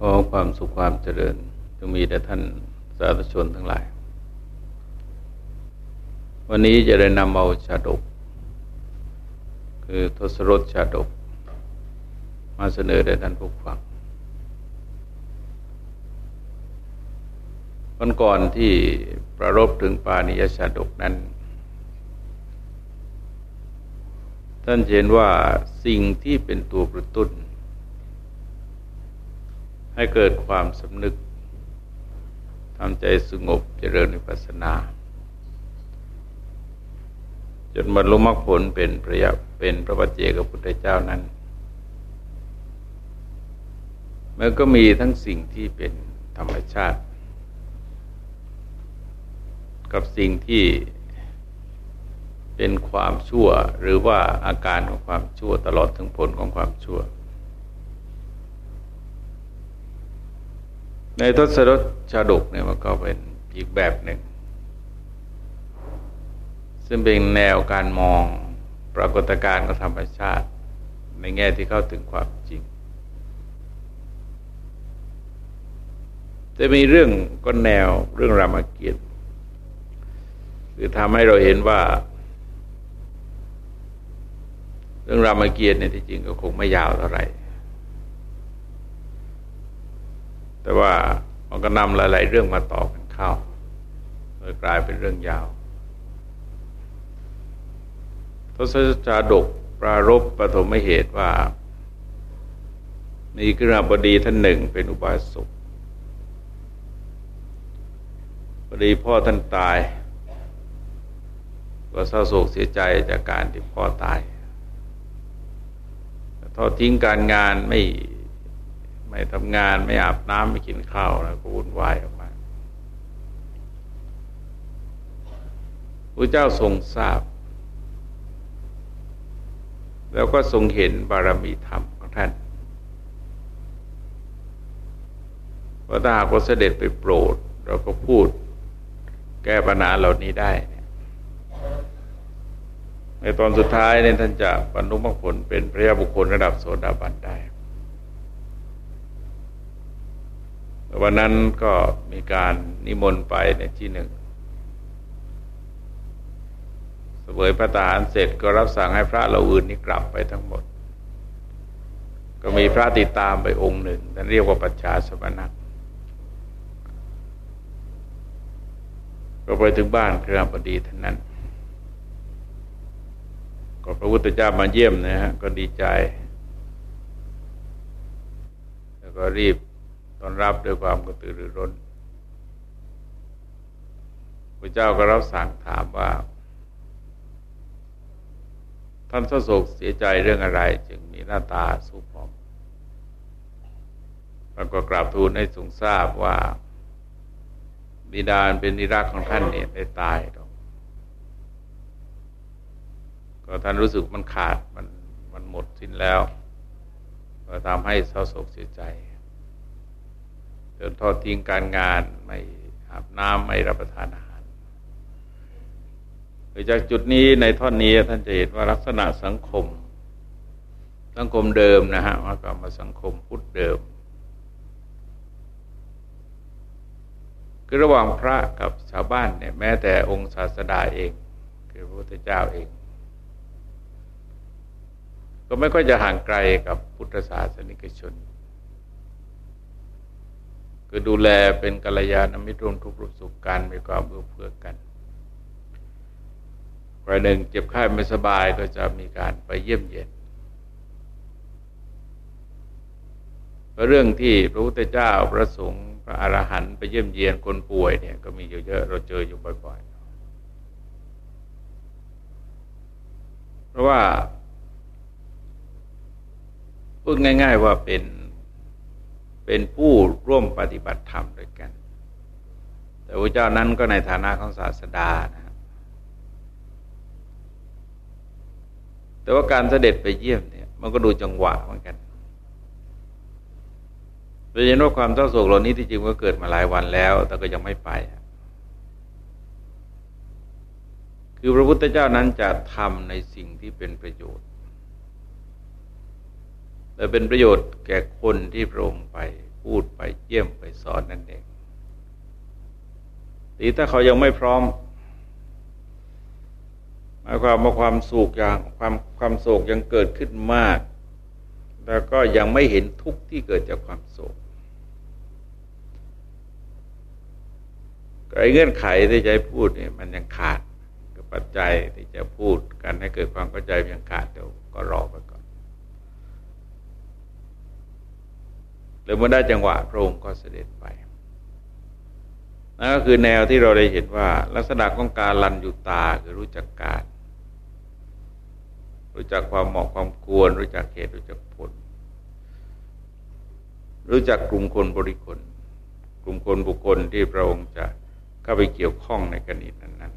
ขอความสุขความเจริญจงมีแด่ท่านสาธุชนทั้งหลาย วันนี้จะได้นำเอาชาดก คือทศรถชาดก มาเสนอแด่ท่านผู้ฟังวันก่อนที่ประรบถึงปานิยชาดกนั้น ท่านเห็นว่าสิ่งที่เป็นตัวกระตุ้น ให้เกิดความสำนึกทำใจสงบเจริญวิปัสสนา จนบรรลุมรรคผลเป็นพระยะเป็นพระปัจเจกพุทธเจ้านั้น มันก็มีทั้งสิ่งที่เป็นธรรมชาติ กับสิ่งที่เป็นความชั่วหรือว่าอาการของความชั่วตลอดถึงผลของความชั่ว ในทศรถชาดกเนี่ยมันก็เป็นอีกแบบหนึ่ง ซึ่งเป็นแนวการมองปรากฏการณ์ของธรรมชาติ ในแง่ที่เข้าถึงความจริง จะมีเรื่องก็แนวเรื่องรามเกียรติคือทำให้เราเห็นว่า เรื่องรามเกียรติเนี่ยที่จริงก็คงไม่ยาวเท่าไหร่ แต่ว่ามันก็นำหลาย ๆ เรื่องมาต่อกันเข้าเลยกลายเป็นเรื่องยาวทศจาดกปรารบปฐมเหตุว่า มีกระบดีท่านหนึ่งเป็นอุบาสกพอดีพ่อท่านตาย ก็เศร้าโศกเสียใจจากการที่พ่อตายทอดทิ้งการงานไม่ ไม่ทำงานไม่อาบน้ำไม่กินข้าวแล้วก็วุ่นวายออกมาพระเจ้าทรงทราบ แล้วก็ทรงเห็นบารมีธรรมของท่านว่าถ้าหากว่าเสด็จไปโปรด เราก็พูดแก้ปัญหาเหล่านี้ได้ในตอนสุดท้ายเนี่ยท่านจะบรรลุมรรคผลเป็นพระยาบุคคลระดับโสดาบันได้ วันนั้นก็มีการนิมนต์ไปในที่หนึ่งเสวยพระทหารเสร็จก็รับสั่งให้พระเราอื่นนี่กลับไปทั้งหมด ก็มีพระติดตามไปองค์หนึ่งท่านเรียกว่าปัจฉาสมณะก็ไปถึงบ้านเครือพอดีท่านนั้น ก็พระพุทธเจ้ามาเยี่ยมนะฮะก็ดีใจ แล้วก็รีบ ตอนรับด้วยความกระตือรือร้นพระเจ้าก็รับสั่งถามว่า ท่านโศกเสียใจเรื่องอะไร จึงมีหน้าตาสุผอมแล้วก็กราบทูลให้ทรงทราบว่า บิดาเป็นนิรักของท่านเนี่ยได้ตายลงก็ท่านรู้สึกมันขาดมันมันหมดสิ้นแล้ว ก็ทำให้เศร้าโศกเสียใจ จนทอดทิ้งการงานไม่อาบน้ำไม่รับประทานอาหารโดยจากจุดนี้ในท่อนนี้ท่านจะเห็นว่าลักษณะสังคม สังคมเดิมนะฮะว่ากรรมสังคมพุทธเดิมคือระหว่างพระกับชาวบ้านเนี่ยแม้แต่องค์ศาสดาเอง คือพระพุทธเจ้าเอง ก็ไม่ค่อยจะห่างไกลกับพุทธศาสนิกชน คือดูแลเป็นกัลยาณมิตรรวมทุกข์ร่วมสุขกันมีความเอื้อเฟื้อกันรายหนึ่งเจ็บไข้ไม่สบายก็จะมีการไปเยี่ยมเยียนเรื่องที่พระพุทธเจ้าพระสงฆ์พระอรหันต์ไปเยี่ยมเยียนคนป่วยเนี่ยก็มีอยู่เยอะเราเจออยู่บ่อยๆ เพราะว่าพูดง่าย ๆ ว่าเป็น เป็นผู้ร่วมปฏิบัติธรรมด้วยกัน แต่พระเจ้านั้นก็ในฐานะของศาสดานะแต่ว่าการเสด็จไปเยี่ยมเนี่ย มันก็ดูจังหวะเหมือนกันโดยเฉพาะความเศร้าโศกเหล่านี้ที่จริงก็เกิดมาหลายวันแล้ว แต่ก็ยังไม่ไป คือพระพุทธเจ้านั้นจะทำในสิ่งที่เป็นประโยชน์ และเป็นประโยชน์แก่คนที่พระองค์ไปพูดไปเยี่ยมไปสอนนั่นเองตีถ้าเขายังไม่พร้อมหมายความว่าความสุขอย่างความความโศกยังเกิดขึ้นมาก แล้วก็ยังไม่เห็นทุกข์ที่เกิดจากความโศกไอ้เงื่อนไขที่จะพูดเนี่ยมันยังขาดกับปัจจัยที่จะพูดกันให้เกิดความเข้าใจยังขาดเดี๋ยวก็รอไปก่อน แล้วเมื่อได้จังหวะพระองค์ก็เสด็จไปนั่นก็คือแนวที่เราได้เห็นว่า ลักษณะของการลันอยุตาคือรู้จักการ รู้จักความเหมาะความควร รู้จักเหตุรู้จักผล รู้จักกลุ่มคนบริคนกลุ่มคนบุคคลที่พระองค์จะเข้าไปเกี่ยวข้องในกรณีนั้น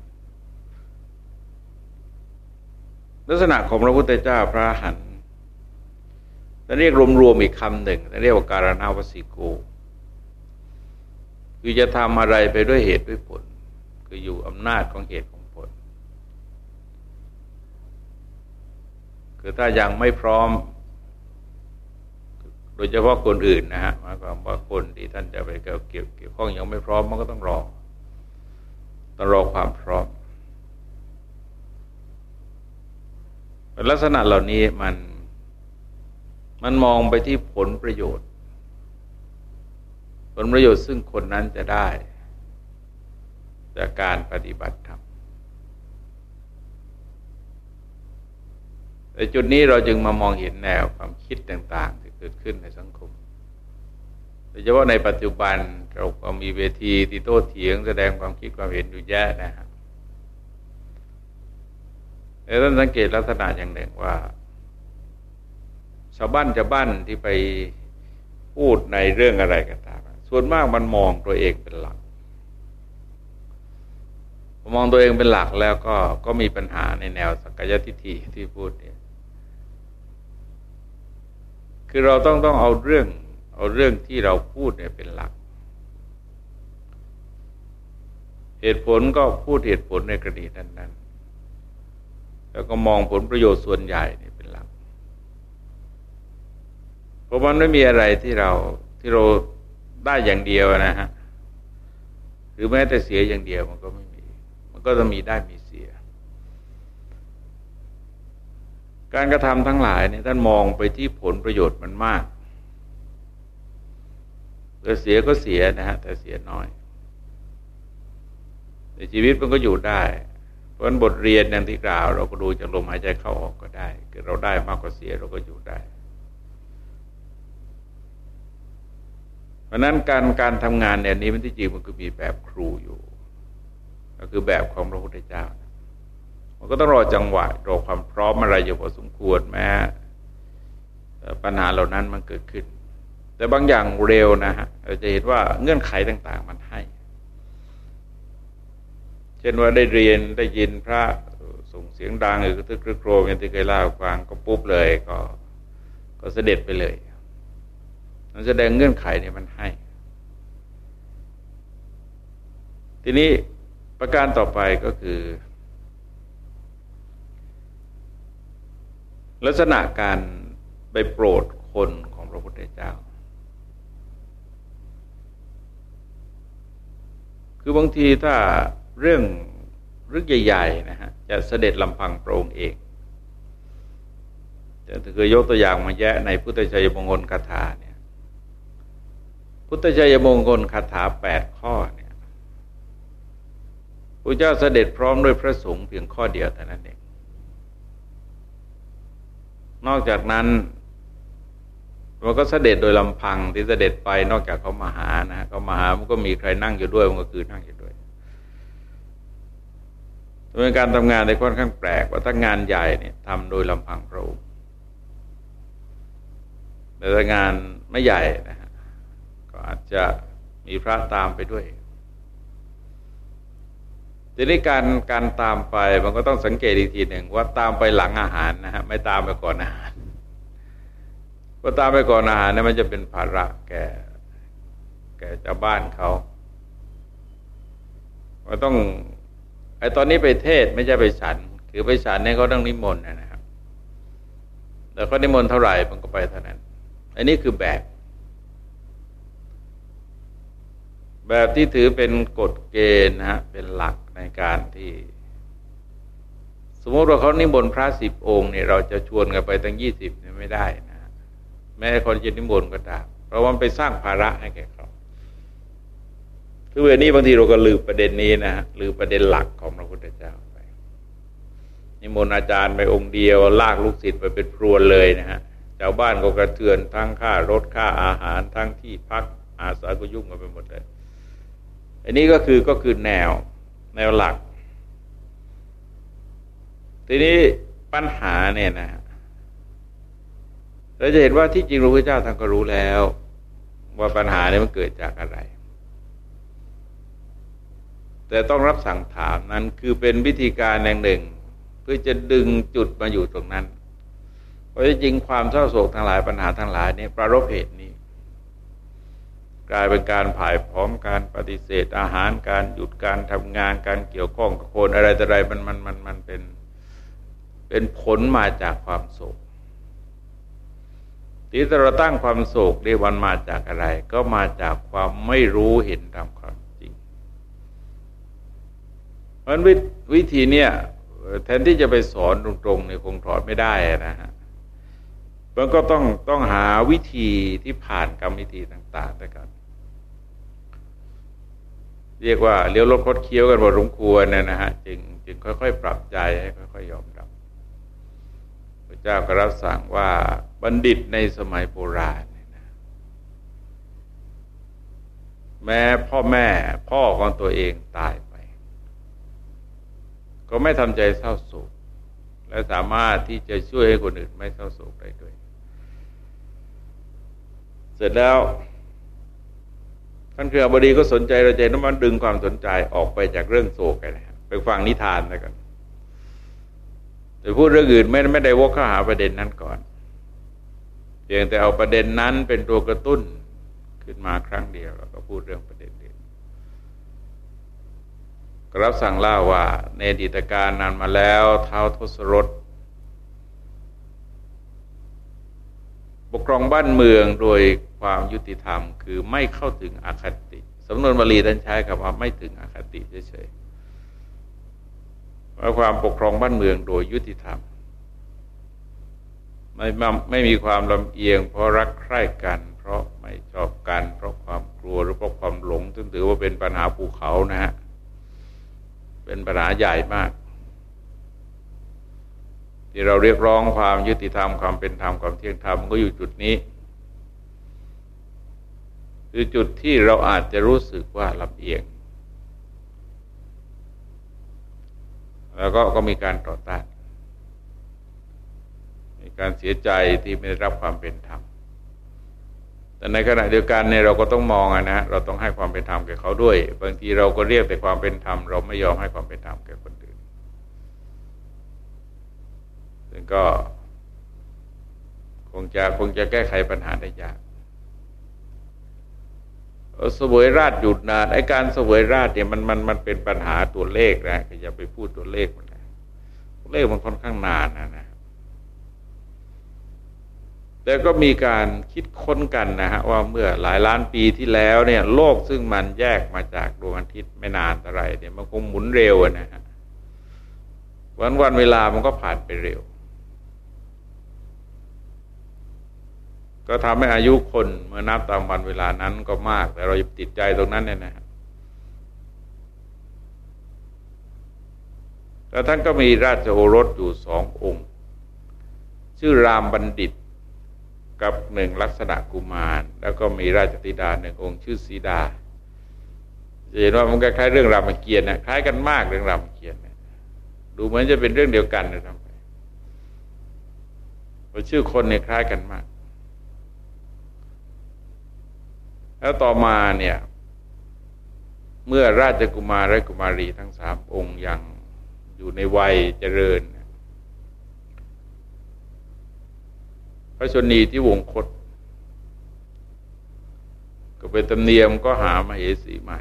ๆลักษณะของพระพุทธเจ้าพระหัน จะเรียกรวมๆอีกคำหนึ่งเรียกว่าการณาวสิโกคือจะทำอะไรไปด้วยเหตุด้วยผล คืออยู่อำนาจของเหตุของผล คือถ้ายังไม่พร้อม โดยเฉพาะคนอื่นนะฮะหมายความว่าคนที่ท่านจะไปเกี่ยวเกี่ยวข้องยังไม่พร้อมมันก็ต้องรอต้องรอความพร้อม ลักษณะเหล่านี้มัน มันมองไปที่ผลประโยชน์ ผลประโยชน์ซึ่งคนนั้นจะได้ จากการปฏิบัติธรรมแต่จุดนี้เราจึงมามองเห็นแนวความคิดต่าง ๆ ที่เกิดขึ้นในสังคมโดยเฉพาะในปัจจุบันเราก็มีเวทีที่โต้เถียงแสดงความคิดความเห็นอยู่แย่นะครับแต่ท่านสังเกตลักษณะอย่างหนึ่งว่าาวบ้านชาวบ้านที่ไปพูดในเรื่องอะไรก็ตามส่วนมากมันมองตัวเองเป็นหลัก มองตัวเองเป็นหลักแล้วก็ก็มีปัญหาในแนวสักยทิฏฐิที่พูดเนี่ยคือเราต้องต้องเอาเรื่อง เอาเรื่องที่เราพูดเนี่ยเป็นหลัก เหตุผลก็พูดเหตุผลในกรณีนั้นๆแล้วก็มองผลประโยชน์ส่วนใหญ่ เพราะมันไม่มีอะไรที่เราที่เราได้อย่างเดียวนะฮะหรือแม้แต่เสียอย่างเดียวมันก็ไม่มี มันก็จะมีได้มีเสีย การกระทำทั้งหลายเนี่ยท่านมองไปที่ผลประโยชน์มันมากแต่เสียก็เสียนะฮะแต่เสียน้อยในชีวิตมันก็อยู่ได้ เพราะบทเรียนอย่างที่กล่าว เราก็ดูจากลมหายใจเข้าออกก็ได้คือเราได้มากกว่าเสียเราก็อยู่ได้ เพราะนั้นการการทำงานเนี่ยนี้มันที่จริงมันก็มีแบบครูอยู่ ก็คือแบบของพระพุทธเจ้า มันก็ต้องรอจังหวะรอความพร้อมอะไรอยู่พอสมควรแม้ปัญหาเหล่านั้นมันเกิดขึ้น แต่บางอย่างเร็วนะฮะเราจะเห็นว่าเงื่อนไขต่าง ๆ มันให้ เช่นว่าได้เรียนได้ยินพระส่งเสียงดังหรือกระทึกกระโครมอย่างที่เคยเล่าฟังก็ปุ๊บเลยก็ก็เสด็จไปเลย มันแสดงเงื่อนไขเนี่ยมันให้ ทีนี้ประการต่อไปก็คือ ลักษณะการไปโปรดคนของพระพุทธเจ้า คือบางทีถ้าเรื่องเรื่องใหญ่ๆนะฮะจะเสด็จลำพังพระองค์เองจะเคยยกตัวอย่างมาแยะในพุทธชัยมงคลคาถาเนี่ย พุทธชัยมงคลคาถาแปดข้อเนี่ยพระเจ้าเสด็จพร้อมด้วยพระสงฆ์เพียงข้อเดียวเท่านั้นเอง นอกจากนั้นมันก็เสด็จโดยลำพังที่เสด็จไปนอกจากเขามาหานะเขามาหามันก็มีใครนั่งอยู่ด้วยมันก็คือนั่งอยู่ด้วยเป็นการทำงานในค่อนข้างแปลกว่าถ้างานใหญ่เนี่ยทำโดยลำพังพระองค์แต่งานไม่ใหญ่นะ อาจจะมีพระตามไปด้วยทีนี้การการตามไปมันก็ต้องสังเกตอีกทีหนึ่งว่าตามไปหลังอาหารนะฮะไม่ตามไปก่อนอาหารพอตามไปก่อนอาหารเนี่ยมันจะเป็นภาระแก่แก่เจ้าบ้านเขาว่าต้องไอ้ตอนนี้ไปเทศไม่ใช่ไปฉัน คือไปฉันเนี่ยเขาต้องนิมนต์นะครับ แต่เขานิมนต์เท่าไหร่มันก็ไปเท่านั้น อันนี้คือแบบ แบบที่ถือเป็นกฎเกณฑ์นะฮะเป็นหลักในการที่ สมมติว่าเขานิมนต์พระสิบองค์เนี่ยเราจะชวนกันไปตั้งยี่สิบเนี่ยไม่ได้นะแม้คนจะนิมนต์ก็ตามเพราะว่าไปสร้างภาระให้แก่เขาคือเวลานี้บางทีเราก็ลืมประเด็นนี้นะฮะลืมประเด็นหลักของพระพุทธเจ้าไป นิมนต์อาจารย์ไปองค์เดียว ลากลูกศิษย์ไปเป็นพรวนเลยนะฮะชาวบ้านก็กระเทือนทั้งค่ารถค่าอาหารทั้งที่พักอาศัยก็ยุ่งกันไปหมดเลย อันนี้ก็คือก็คือแนวแนวหลัก ทีนี้ปัญหาเนี่ยนะเราจะเห็นว่าที่จริงพระพุทธเจ้าท่านก็รู้แล้ว ว่าปัญหาเนี่ยมันเกิดจากอะไร แต่ต้องรับสั่งถามนั้นคือเป็นวิธีการอย่างหนึ่ง เพื่อจะดึงจุดมาอยู่ตรงนั้น เพราะจริงความเศร้าโศกทั้งหลายปัญหาทั้งหลายเนี่ยประรบเหตุนี้ กลายเป็นการผ่ายพร้อมการปฏิเสธอาหารการหยุดการทำงานการเกี่ยวข้องกับคนอะไรแต่อะไรมันมันมันมันเป็นเป็นผลมาจากความโศกที่เราตั้งความโศกได้วันมาจากอะไร ก็มาจากความไม่รู้เห็นตามความจริง เพราะวิวิธีเนี้ยแทนที่จะไปสอนตรงๆเนี่ยคงถอดไม่ได้นะฮะมันก็ต้องต้องหาวิธีที่ผ่านกรรมวิธีต่าง ๆ ด้วยกัน เรียกว่าเลี้ยวรถคดเคี้ยวกันพอสมควรเนี่ยนะฮะจึงจึงค่อยๆ ปรับใจให้ค่อยๆยอมรับพระเจ้าก็รับสั่งว่าบัณฑิตในสมัยโบราณเนี่ยนะแม้พ่อแม่พ่อของตัวเองตายไป ก็ไม่ทำใจเศร้าโศก และสามารถที่จะช่วยให้คนอื่นไม่เศร้าโศกได้ด้วย เสร็จแล้ว ท่านคือบดีก็สนใจเราใจน้ำมันดึงความสนใจออกไปจากเรื่องโศกกันนะไปฟังนิทานแล้วกันแต่พูดเรื่องอื่นไม่ไม่ได้วกเข้าหาประเด็นนั้นก่อน เพียงแต่เอาประเด็นนั้นเป็นตัวกระตุ้นขึ้นมาครั้งเดียวแล้วก็พูดเรื่องประเด็นเดียวกรับสั่งเล่าว่าในอดีตการนานมาแล้วเท้าทศรถปกครองบ้านเมืองโดย ความยุติธรรม คือไม่เข้าถึงอคติสำนวนบาลีท่านใช้คำว่าไม่ถึงอคติเฉยๆว่าความปกครองบ้านเมืองโดยยุติธรรม ไม่ไม่มีความลำเอียง เพราะรักใคร่กัน เพราะไม่ชอบกัน เพราะความกลัวหรือเพราะความหลงซึ่งถือว่าเป็นปัญหาภูเขานะฮะเป็นปัญหาใหญ่มากที่เราเรียกร้องความยุติธรรมความเป็นธรรมความเที่ยงธรรมก็อยู่จุดนี้ คือจุดที่เราอาจจะรู้สึกว่าลำเอียง แล้วก็ก็มีการต่อต้านมีการเสียใจที่ไม่ได้รับความเป็นธรรมแต่ในขณะเดียวกันเนี่ยเราก็ต้องมองนะเราต้องให้ความเป็นธรรมแก่เขาด้วย บางทีเราก็เรียกแต่ความเป็นธรรม เราไม่ยอมให้ความเป็นธรรมแก่คนอื่นซึ่งก็ คงจะคงจะแก้ไขปัญหาได้ยาก สวยราชหยุดนานไอการสวยราชเนี่ยมันมันมันเป็นปัญหาตัวเลขนะอย่าไปพูดตัวเลขมันนะตัวเลขมันค่อนข้างนานนะนะแต่ก็มีการคิดค้นกันนะฮะว่าเมื่อหลายล้านปีที่แล้วเนี่ยโลกซึ่งมันแยกมาจากดวงอาทิตย์ไม่นานเท่าไรเนี่ยมันคงหมุนเร็วนะฮะวันวันเวลามันก็ผ่านไปเร็ว ก็ทำให้อายุคนเมื่อนับตามวันเวลานั้นก็มาก แต่เราติดใจตรงนั้นเนี่ยนะแล้วท่านก็มีราชโอรสอยู่สององค์ ชื่อรามบัณฑิตกับหนึ่งลักษณะกุมาร แล้วก็มีราชธิดาหนึ่งองค์ชื่อสีดาจะเห็นว่ามันคล้ายๆเรื่องรามเกียรติ์นะคล้ายกันมากเรื่องรามเกียรติ์นะดูเหมือนจะเป็นเรื่องเดียวกันนะทำไปเพราชื่อคนเนี่ยคล้ายกันมาก แล้วต่อมาเนี่ย เมื่อราชกุมารและกุมารีทั้งสามองค์ยังอยู่ในวัยเจริญ พระชนีที่วงคต ก็เป็นตำเนียมก็หามาเหสีใหม่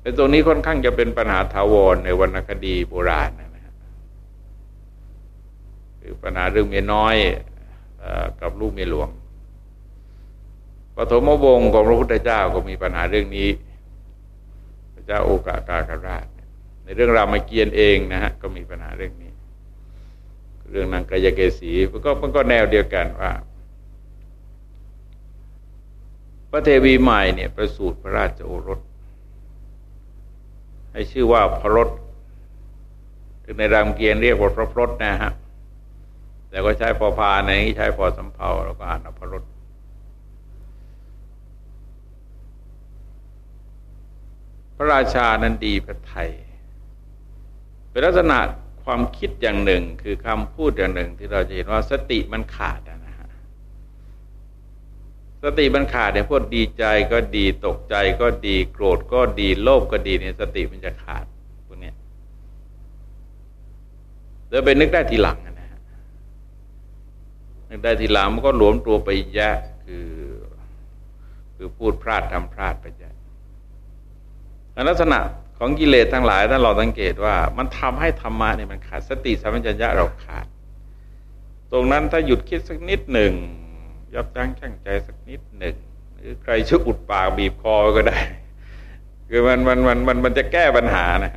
แต่ตรงนี้ค่อนข้างจะเป็นปัญหาถาวรในวรรณคดีโบราณนะฮะคือปัญหาเรื่องเมียน้อยกับลูกเมียหลวง ปฐมวงศ์ของพระพุทธเจ้าก็มีปัญหาเรื่องนี้ พระเจ้าโอกาสากราช ในเรื่องรามเกียรติเองนะฮะก็มีปัญหาเรื่องนี้ เรื่องนางกายเกษีมันก็มันก็แนวเดียวกันว่า พระเทวีใหม่เนี่ยประสูติพระราชโอรส ให้ชื่อว่าพระรถถึงในรามเกียรติเรียกว่าพระพรตนะฮะแต่ก็ใช้พอพาในนี้ใช้พอสำเพาแล้วก็อ่านพระรถ พระราชานั้นดีพระไทยเป็นลักษณะความคิดอย่างหนึ่งคือคำพูดอย่างหนึ่ง ที่เราจะเห็นว่าสติมันขาดนะฮะสติมันขาดเนี่ยพวกดีใจก็ดีตกใจก็ดีโกรธก็ดีโลภก็ดีเนี่ยสติมันจะขาดพวกนี้เดี๋ยวไปนึกได้ทีหลังนะฮะนึกได้ทีหลังมันก็หลวมตัวไปแยะคือ คือพูดพลาดทำพลาดไปแยะ ลักษณะของกิเลสทั้งหลายถ้าเราสังเกตว่ามันทำให้ธรรมะเนี่ยมันขาดสติสัมปชัญญะเราขาด ตรงนั้นถ้าหยุดคิดสักนิดหนึ่งยับยั้งชั่งใจสักนิดหนึ่งหรือใครชุกอุดปากบีบคอก็ได้ คือมันมันมันมันมันจะแก้ปัญหานะ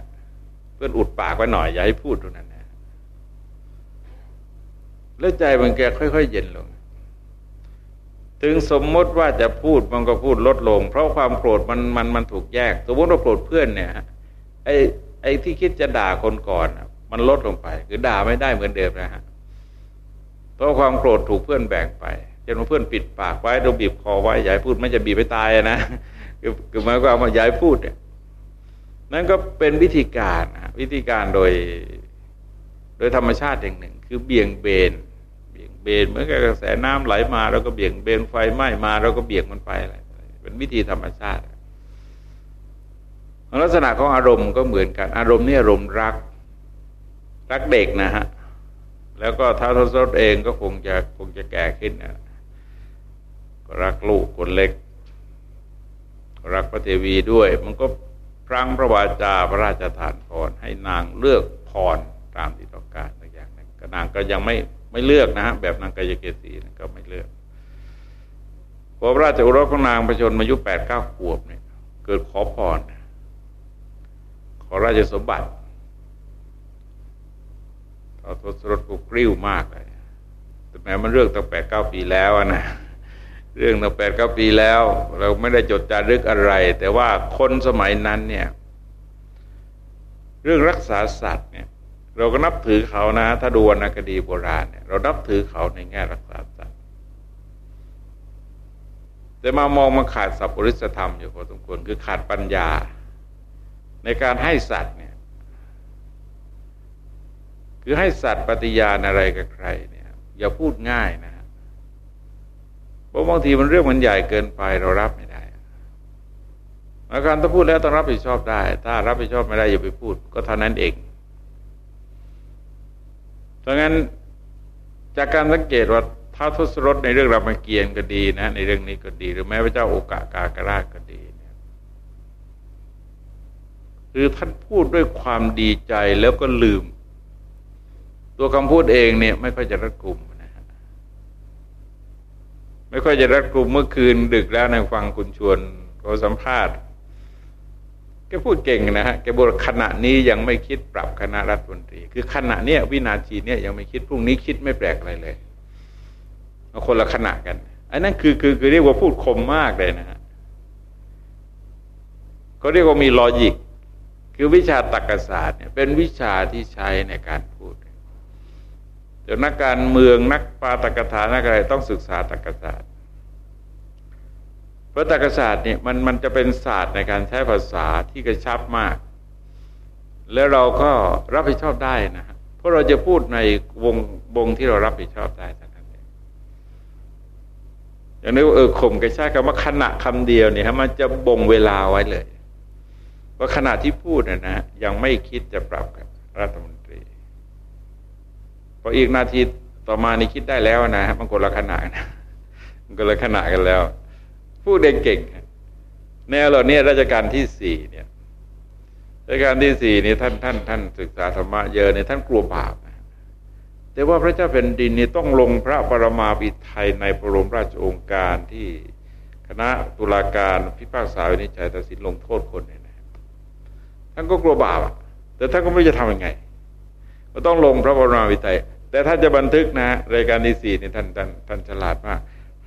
เพื่อนอุดปากไว้หน่อยอย่าให้พูดตรงนั้นนะแล้วใจมันแกค่อย ๆ เย็นลง ถึงสมมติว่าจะพูดมันก็พูดลดลง เพราะความโกรธมันมันมันถูกแยก สมมติว่าโกรธเพื่อนเนี่ยไอ้ไอ้ที่คิดจะด่าคนก่อนมันลดลงไป คือด่าไม่ได้เหมือนเดิมนะฮะเพราะความโกรธถูกเพื่อนแบ่งไปเช่นว่าเพื่อนปิดปากไว้เราบีบคอไว้ยาให้พูดไม่จะบีบไปตายนะคือคือหมายความว่ายาให้พูดเนี่ยนั่นก็เป็นวิธีการวิธีการโดย โดยธรรมชาติอย่างหนึ่ง คือเบี่ยงเบน เบนเหมือนกับกระแสน้ำไหลมาเราก็เบี่ยงเบนไฟไหม้มาเราก็เบี่ยงมันไปอะไรเป็นวิธีธรรมชาติลักษณะของอารมณ์ก็เหมือนกัน อารมณ์นี่อารมณ์รัก รักเด็กนะฮะแล้วก็ท้าทศรถเองก็คงจะคงจะแก่ขึ้นนะก็รักลูกคนเล็ก รักพระเทวีด้วย มันก็พรังพระวาจาพระราชทานพรให้นางเลือกพรตามที่ต้องการอย่างนั้นก็นางก็ยังไม่ ไม่เลือกนะฮะแบบนางกายเกษีก็ไม่เลือกพอพระราชโอรสของนางประชนมายุแปดเก้าขวบเนี่ย เกิดขอพรขอราชสมบัติเอาทศรถกูกริ้วมากเลยแต่แม้มันเรื่องตั้งแปดเก้าปีแล้วนะเรื่องตั้งแปดเก้าปีแล้ว เราไม่ได้จดจารึกอะไร แต่ว่าคนสมัยนั้นเนี่ย เรื่องรักษาสัตว์เนี่ย เราก็นับถือเขานะ ถ้าดูวรรณคดีโบราณเนี่ยเรานับถือเขาในแง่รักษาสัตว์แต่มามองมาขาดสัพพุริสธรรมอยู่พอสมควรคือขาดปัญญา ในการให้สัตว์เนี่ย คือให้สัตว์ปฏิญาณอะไรกับใครเนี่ย อย่าพูดง่ายนะเพราะบางทีมันเรื่องมันใหญ่เกินไปเรารับไม่ได้อาการถ้าพูดแล้วต้องรับผิดชอบได้ ถ้ารับผิดชอบไม่ได้อย่าไปพูด ก็เท่านั้นเอง ดังนั้นจากการสังเกตว่าท้าทศรถในเรื่องรามเกียรติก็ดีนะ ในเรื่องนี้ก็ดี หรือแม้พระเจ้าโอกากากราชก็ดีเนี่ยคือท่านพูดด้วยความดีใจแล้วก็ลืม ตัวคำพูดเองเนี่ย ไม่ค่อยจะรัดกุมนะฮะไม่ค่อยจะรัดกุมเมื่อคืนดึกแล้วในฟังคุณชวนเขาสัมภาษณ์ แกพูดเก่งนะฮะแกบอกขณะนี้ยังไม่คิดปรับคณะรัฐมนตรี คือขณะเนี้ยวินาทีเนี้ยยังไม่คิดพรุ่งนี้คิดไม่แปลกอะไรเลยเอาคนละขณะกันอันนั้นคือคือคือเรียกว่าพูดคมมากเลยนะฮะเขาเรียกว่ามีลอจิกคือวิชาตรรกศาสตร์เนี่ยเป็นวิชาที่ใช้ในการพูดแต่นักการเมืองนักปาตกถานักอะไรต้องศึกษาตรรกศาสตร์ ราะตรรกศาสตร์เนี่ยมันมันจะเป็นศาสตร์ในการใช้ภาษาที่กระชับมาก แล้วเราก็รับผิดชอบได้นะเพราะเราจะพูดในวงวงที่เรารับผิดชอบได้ทั้งนั้นเองอย่างนี้เออข่มกระชากคำว่าขณะคำเดียวเนี่ยมันจะบ่งเวลาไว้เลย ว่าขณะที่พูดนะนะยังไม่คิดจะปรับกับรัฐมนตรีพออีกนาทีต่อมานี่คิดได้แล้วนะมันคนละขณะนะมันคนละขณะกันแล้ว พูดเก่งแนวเหล่านี้ราชการที่สี่เนี่ยราชการที่สี่นี่ท่านท่านท่านศึกษาธรรมะเยอะในท่านกลัวบาปแต่ว่าพระเจ้าเป็นดินนี่ต้องลงพระปรมาภิไทยในพระบรมราชโองการที่คณะตุลาการพิพากษาวินิจฉัยตัดสินลงโทษคนเนี่ยนะท่านก็กลัวบาปแต่ท่านก็ไม่จะทำยังไง ก็ต้องลงพระบรมาวิทัยแต่ถ้าจะบันทึกนะรายการที่สี่นี่ท่านท่านท่านฉลาดมาก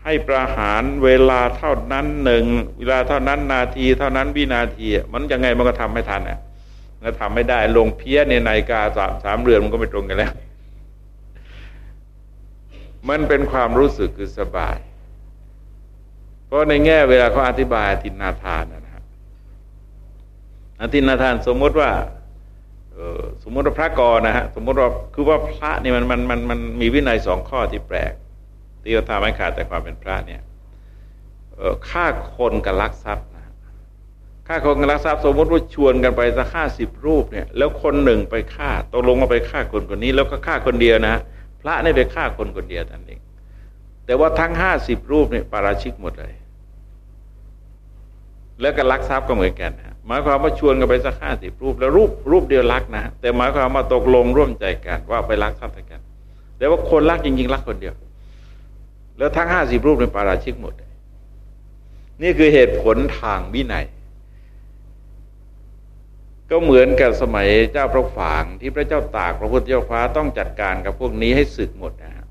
ให้ประหารเวลาเท่านั้นหนึ่งเวลาเท่านั้นนาที เท่านั้นวินาที มันยังไงมันก็ทำไม่ทันอะแล้วทำไม่ได้ลงเพี้ยในนาฬิกาสามสามเรือนมันก็ไม่ตรงกันแล้ว มันเป็นความรู้สึกคือสบาย เพราะในแง่เวลาเขาอธิบายอธินาทานนะฮะอธินาทานสมมติว่าสมมติว่าพระกรนะฮะสมมติว่าคือว่าพระนี่มันมันมันมันมีวินัยสองข้อที่แปลก ที่เราทำให้ขาดแต่ความเป็นพระเนี่ยฆ่าคนกับลักทรัพย์นะฆ่าคนกับลักทรัพย์สมมติว่าชวนกันไปสักห้าสิบรูปเนี่ย แล้วคนหนึ่งไปฆ่าตกลงว่าไปฆ่าคนคนนี้ แล้วก็ฆ่าคนเดียวนะพระนี่ไปฆ่าคนคนเดียวนั่นเองแต่ว่าทั้งห้าสิบรูปเนี่ยปาราชิกหมดเลย แล้วก็ลักทรัพย์ก็เหมือนกันนะหมายความว่าชวนกันไปสักห้าสิบรูป แล้วรูปรูปเดียวรักนะแต่หมายความว่าตกลงร่วมใจกันว่าไปรักทรัพย์กันแต่ว่าคนรักจริงๆรักคนเดียว แล้วทั้งห้าสิบรูปเป็นปาราชิกหมด นี่คือเหตุผลทางวินัย ก็เหมือนกับสมัยเจ้าพระฝางที่พระเจ้าตากพระพุทธเจ้าฟ้าต้องจัดการกับพวกนี้ให้สึกหมดนะฮะ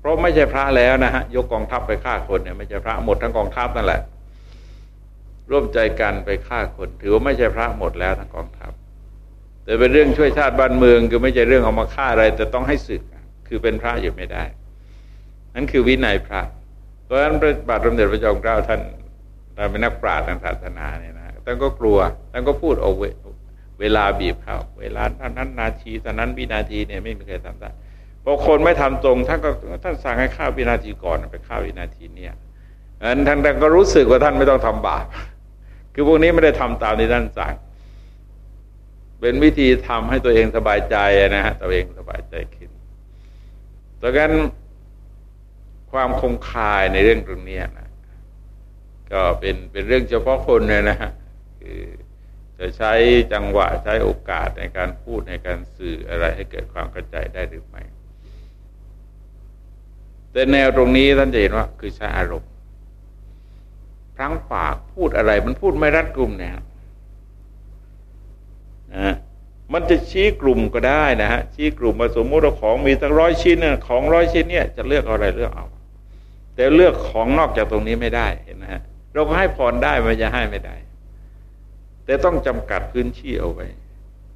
เพราะไม่ใช่พระแล้วนะฮะยกกองทัพไปฆ่าคนเนี่ยไม่ใช่พระหมดทั้งกองทัพนั่นแหละ ร่วมใจกันไปฆ่าคน ถือว่าไม่ใช่พระหมดแล้วทั้งกองทัพแต่เป็นเรื่องช่วยชาติบ้านเมืองคือไม่ใช่เรื่องเอามาฆ่าอะไร แต่ต้องให้ศึก คือเป็นพระอยู่ไม่ได้ นั่นคือวินัยพระเพราะฉะนั้นพระบาทสมเด็จพระจอมเกล้าท่านท่านเป็นนักปราชญ์ทางศาสนาเนี่ยนะท่านก็กลัวท่านก็พูดเอาเวลาบีบเข้าเวลาท่านนั้นนาทีตอนนั้นวินาทีเนี่ยไม่มีใครทำได้พอคนไม่ทำตรงท่านก็ท่านสั่งให้ข้าววินาทีก่อนไปข้าววินาทีเนี่ยอันท่านก็รู้สึกว่าท่านไม่ต้องทำบาปคือพวกนี้ไม่ได้ทำตามที่ท่านสั่ง เป็นวิธีทำให้ตัวเองสบายใจนะฮะตัวเองสบายใจขึ้นดังนั้น ความคงคายในเรื่องตรงนี้นะก็เป็นเป็นเรื่องเฉพาะคนเลยนะฮะคือจะใช้จังหวะใช้โอกาสในการพูดในการสื่ออะไรให้เกิดความกระจายได้หรือไม่แต่แนวตรงนี้ท่านจะเห็นว่าคือใช้อารมณ์พลั้งปากพูดอะไร มันพูดไม่รัดกลุ่มเนี่ยนะมันจะชี้กลุ่มก็ได้นะฮะชี้กลุ่มมาสมมติว่าของมีตั้งร้อยชิ้นเนี่ยของร้อยชิ้นเนี่ยจะเลือกอะไรเลือกเอา แต่เลือกของนอกจากตรงนี้ไม่ได้เห็นไหมฮะเราก็ให้พรได้มันจะให้ไม่ได้ แต่ต้องจำกัดพื้นที่เอาไว้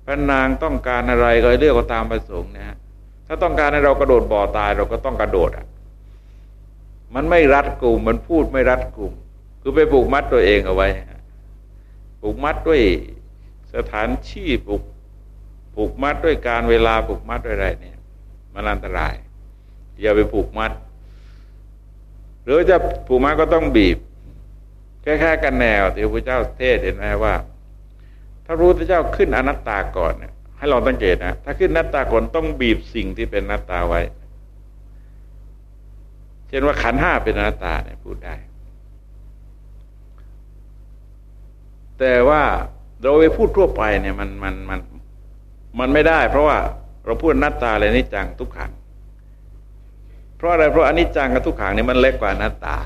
พระนางต้องการอะไรก็เลือกตามประสงค์นะฮะถ้าต้องการให้เรากระโดดบ่อตายเราก็ต้องกระโดดอะ มันไม่รัดกลุ่มมันพูดไม่รัดกลุ่ม คือไปผูกมัดตัวเองเอาไว้ผูกมัดด้วยสถานที่ผูกผูกมัดด้วยการเวลาผูกมัดด้วยอะไรเนี่ย มันอันตรายอย่าไปผูกมัด หรือจะผูกมัดก็ต้องบีบแค่แค่กันแนวที่พระเจ้าเทศเห็นไหมว่า ถ้ารู้พระเจ้าขึ้นอนัตตาก่อนเนี่ยให้ลองสังเกตนะถ้าขึ้นนัตตาก่อนต้องบีบสิ่งที่เป็นนัตตาไว้ เช่นว่าขันห้าเป็นอนัตตาเนี่ยพูดได้ แต่ว่าเราไปพูดทั่วไปเนี่ยมันมันมันมันไม่ได้ เพราะว่าเราพูดนัตตาเลยนิจังทุกขัง เพราะอะไรเพราะอนิจจังกับทุกขังเนี่ยมันเล็กกว่าอนัตตา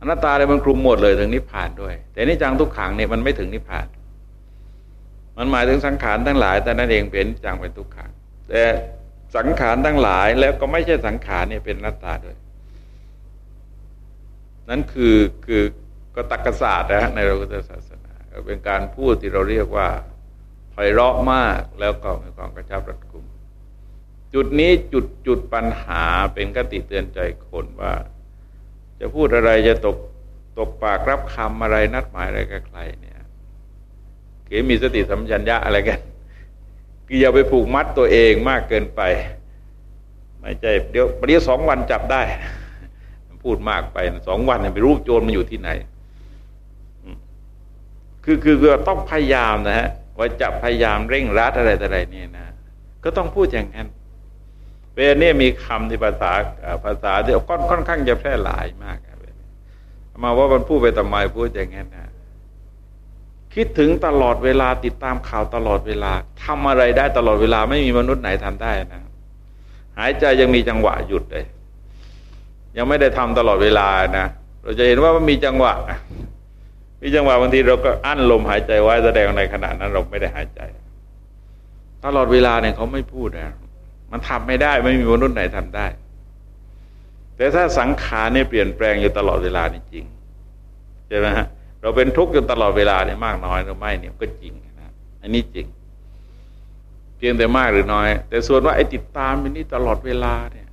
อนัตตาเลยมันคลุมหมดเลยถึงนิพพานด้วย แต่นิจังทุกขังเนี่ยมันไม่ถึงนิพพาน มันหมายถึงสังขารทั้งหลาย แต่นั่นเองเป็นจังเป็นทุกขัง แต่สังขารทั้งหลายแล้วก็ไม่ใช่สังขารเนี่ยเป็นอนัตตาด้วย นั่นคือคือก็ตักกศาสตร์นะในเราพุทธศาสนาเป็นการพูดที่เราเรียกว่าไพเราะมากแล้วก็มีความกระชับรัดกุม จุดนี้จุดจุดปัญหาเป็นกติเตือนใจคนว่า จะพูดอะไรจะตกตกปากรับคำอะไรนัดหมายอะไรกับใครเนี่ยเกี่มีสติสัมปชัญญะอะไรกันคืออย่าไปผูกมัดตัวเองมากเกินไป ไม่ใช่เดี๋ยวประเดี๋ยวสองวันจับได้ พูดมากไปสองวันไปรู้โจรมันอยู่ที่ไหน คือคือคือต้องพยายามนะฮะว่าจะพยายามเร่งรัดอะไรอะไรนี่นะ ก็ต้องพูดอย่างนั้น เวลานี้มีคำที่ภาษาภาษาที่ค่อนค่อนข้างจะแพร่หลายมากมาว่ามันพูดไปทำไมพูดอย่างนั้นนะคิดถึงตลอดเวลาติดตามข่าวตลอดเวลาทำอะไรได้ตลอดเวลาไม่มีมนุษย์ไหนทำได้นะ หายใจยังมีจังหวะหยุดเลย ยังไม่ได้ทำตลอดเวลานะเราจะเห็นว่ามันมีจังหวะ มีจังหวะบางทีเราก็อั้นลมหายใจไว้แสดงในขณะนั้นเราไม่ได้หายใจ ตลอดเวลาเนี่ยเขาไม่พูดนะ มันทำไม่ได้ไม่มีมนุษย์ไหนทำได้ แต่ถ้าสังขารเนี่ยเปลี่ยนแปลงอยู่ตลอดเวลานี่จริงใช่ไหมฮะเราเป็นทุกข์จนตลอดเวลาเนี่ยมากน้อยหรือไม่เนี่ยก็จริงนะอันนี้จริง เพียงแต่มากหรือน้อย แต่ส่วนว่าไอ้ติดตามอันนี้ตลอดเวลาเนี่ย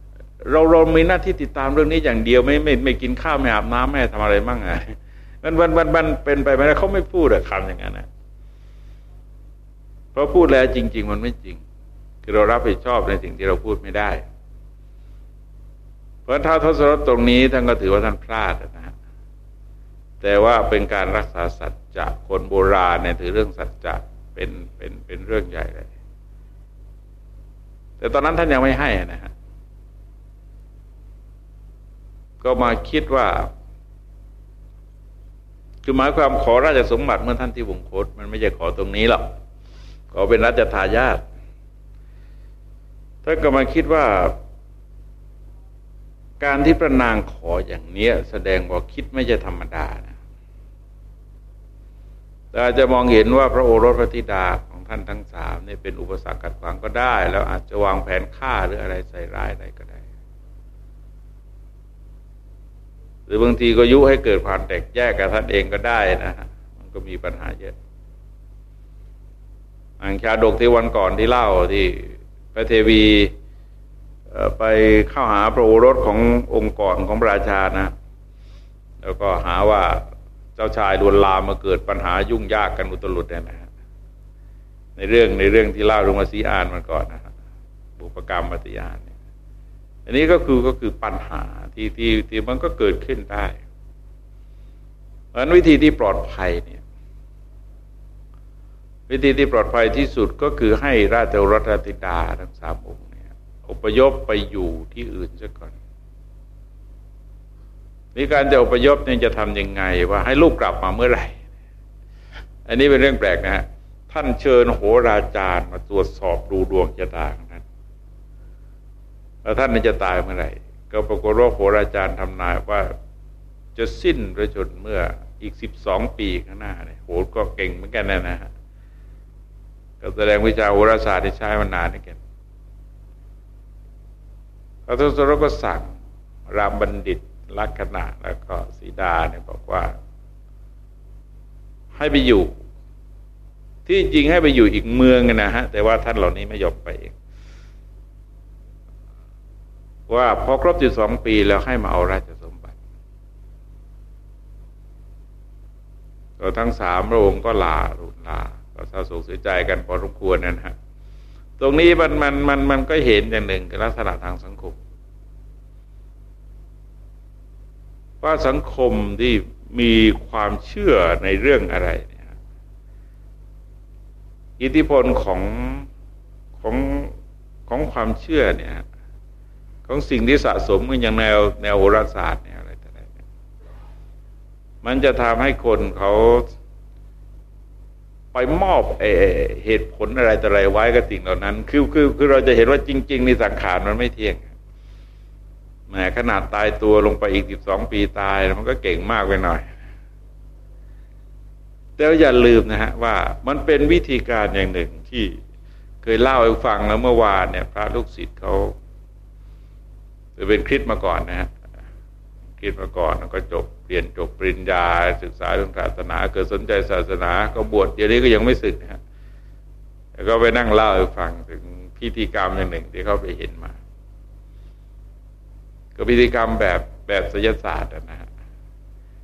เราเรามีหน้าที่ติดตามเรื่องนี้อย่างเดียวไม่ไม่ไม่กินข้าวไม่อาบน้ำไม่ทำอะไรมั่งไงมันมันมันมันเป็นไปไม่ได้เขาไม่พูดอะคำอย่างนั้นนะเพราะพูดแล้วจริง ๆ มันไม่จริง คือเรารับผิดชอบในสิ่งที่เราพูดไม่ได้ เพราะถ้าทศรถตรงนี้ท่านก็ถือว่าท่านพลาดนะฮะแต่ว่าเป็นการรักษาสัจจะคนโบราณเนี่ยถือเรื่องสัจจะเป็นเป็นเป็นเรื่องใหญ่เลย แต่ตอนนั้นท่านยังไม่ให้นะฮะก็มาคิดว่า คือหมายความขอราชสมบัติเมื่อท่านที่วงโคตมันไม่ใช่ขอตรงนี้หรอกขอเป็นรัชทายาท ท่านก็มาคิดว่า การที่ประนางขออย่างนี้แสดงว่าคิดไม่ใช่ธรรมดานะแต่อาจจะมองเห็นว่าพระโอรสพระธิดาของท่านทั้งสามนี่เป็นอุปสรรคกัดขวางก็ได้ แล้วอาจจะวางแผนฆ่าหรืออะไรใส่ร้ายอะไรก็ได้ หรือบางทีก็ยุให้เกิดความแตกแยกกับท่านเองก็ได้นะฮะมันก็มีปัญหาเยอะอังชาดกที่วันก่อนที่เล่าที่ พระเทวีไปเข้าหาพระโอรสขององค์กรของพระราชานะ แล้วก็หาว่าเจ้าชายดวนลามมาเกิดปัญหายุ่งยากกันอุตลุดเนี่ยนะฮะในเรื่องในเรื่องที่เล่าลงมาสีอ่านมาก่อนนะฮะบุปกรรมปฏิญาณเนี่ยอันนี้ก็คือก็คือปัญหาที่ที่ที่มันก็เกิดขึ้นได้เพราะนั้นวิธีที่ปลอดภัยเนี่ย วิธีที่ปลอดภัยที่สุดก็คือให้ราชรัตติดาทั้งสามองค์เนี่ยอพยพไปอยู่ที่อื่นซะก่อนนี่การจะอพยพเนี่ยจะทํำยังไง ว่าให้ลูกกลับมาเมื่อไหร่ อันนี้เป็นเรื่องแปลกนะฮะท่านเชิญโหราจารย์มาตรวจสอบดูดวงชะตาของท่านแล้วท่านจะตายเมื่อไหร่ ก็ปรากฏว่าโหราจารย์ทำนายว่าจะสิ้นประชนเมื่ออีกสิบสองปีข้างหน้าเนี่ยโหก็เก่งเหมือนกันนะนะฮะ ก็แสดงวิชาโหราศาสตร์ที่ใช้มานานนี่กันพระทศรก็สั่งรามบัณฑิตลักษณะแล้วก็สีดาเนี่ยบอกว่า ให้ไปอยู่ ที่จริงให้ไปอยู่อีกเมืองนะฮะ แต่ว่าท่านเหล่านี้ไม่ยอมไปเองว่าพอครบจุดสองปีแล้วให้มาเอาราชสมบัติเราทั้งสามพระองค์ก็ลาลุนลา ก็เศร้าโศกเสียใจกันพอสมควรนะฮะตรงนี้มันมันมันมันก็เห็นอย่างหนึ่งลักษณะทางสังคม ว่าสังคมที่มีความเชื่อในเรื่องอะไรเนี่ยอิทธิพลของของของความเชื่อเนี่ยของสิ่งที่สะสมกันอย่างแนวแนวโหราศาสตร์เนี่ยอะไรต่างๆมันจะทำให้คนเขา ไปมอบเอเหตุผลอะไรต่ออะไรไว้กับสิ่งเหล่านั้น คือคือคือเราจะเห็นว่าจริง ๆ ในสังขารมันไม่เที่ยงแหมขนาดตายตัวลงไปอีกสิบสองปีตายมันก็เก่งมากไปหน่อย แต่อย่าลืมนะฮะว่ามันเป็นวิธีการอย่างหนึ่งที่เคยเล่าให้ฟังแล้วเมื่อวานเนี่ย พระลูกศิษย์เขาจะเป็นคริสมาก่อนนะฮะคริสมาก่อนแล้วก็จบเรียนจบปริญญาศึกษาเรื่องศาสนาเกิดสนใจศาสนา ก็บวชเดี๋ยวนี้ก็ยังไม่สึกนะฮะแล้วก็ไปนั่งเล่าให้ฟังถึงพิธีกรรมอย่างหนึ่งที่เขาไปเห็นมา ก็พิธีกรรมแบบแบบศิลศาสตร์นะฮะ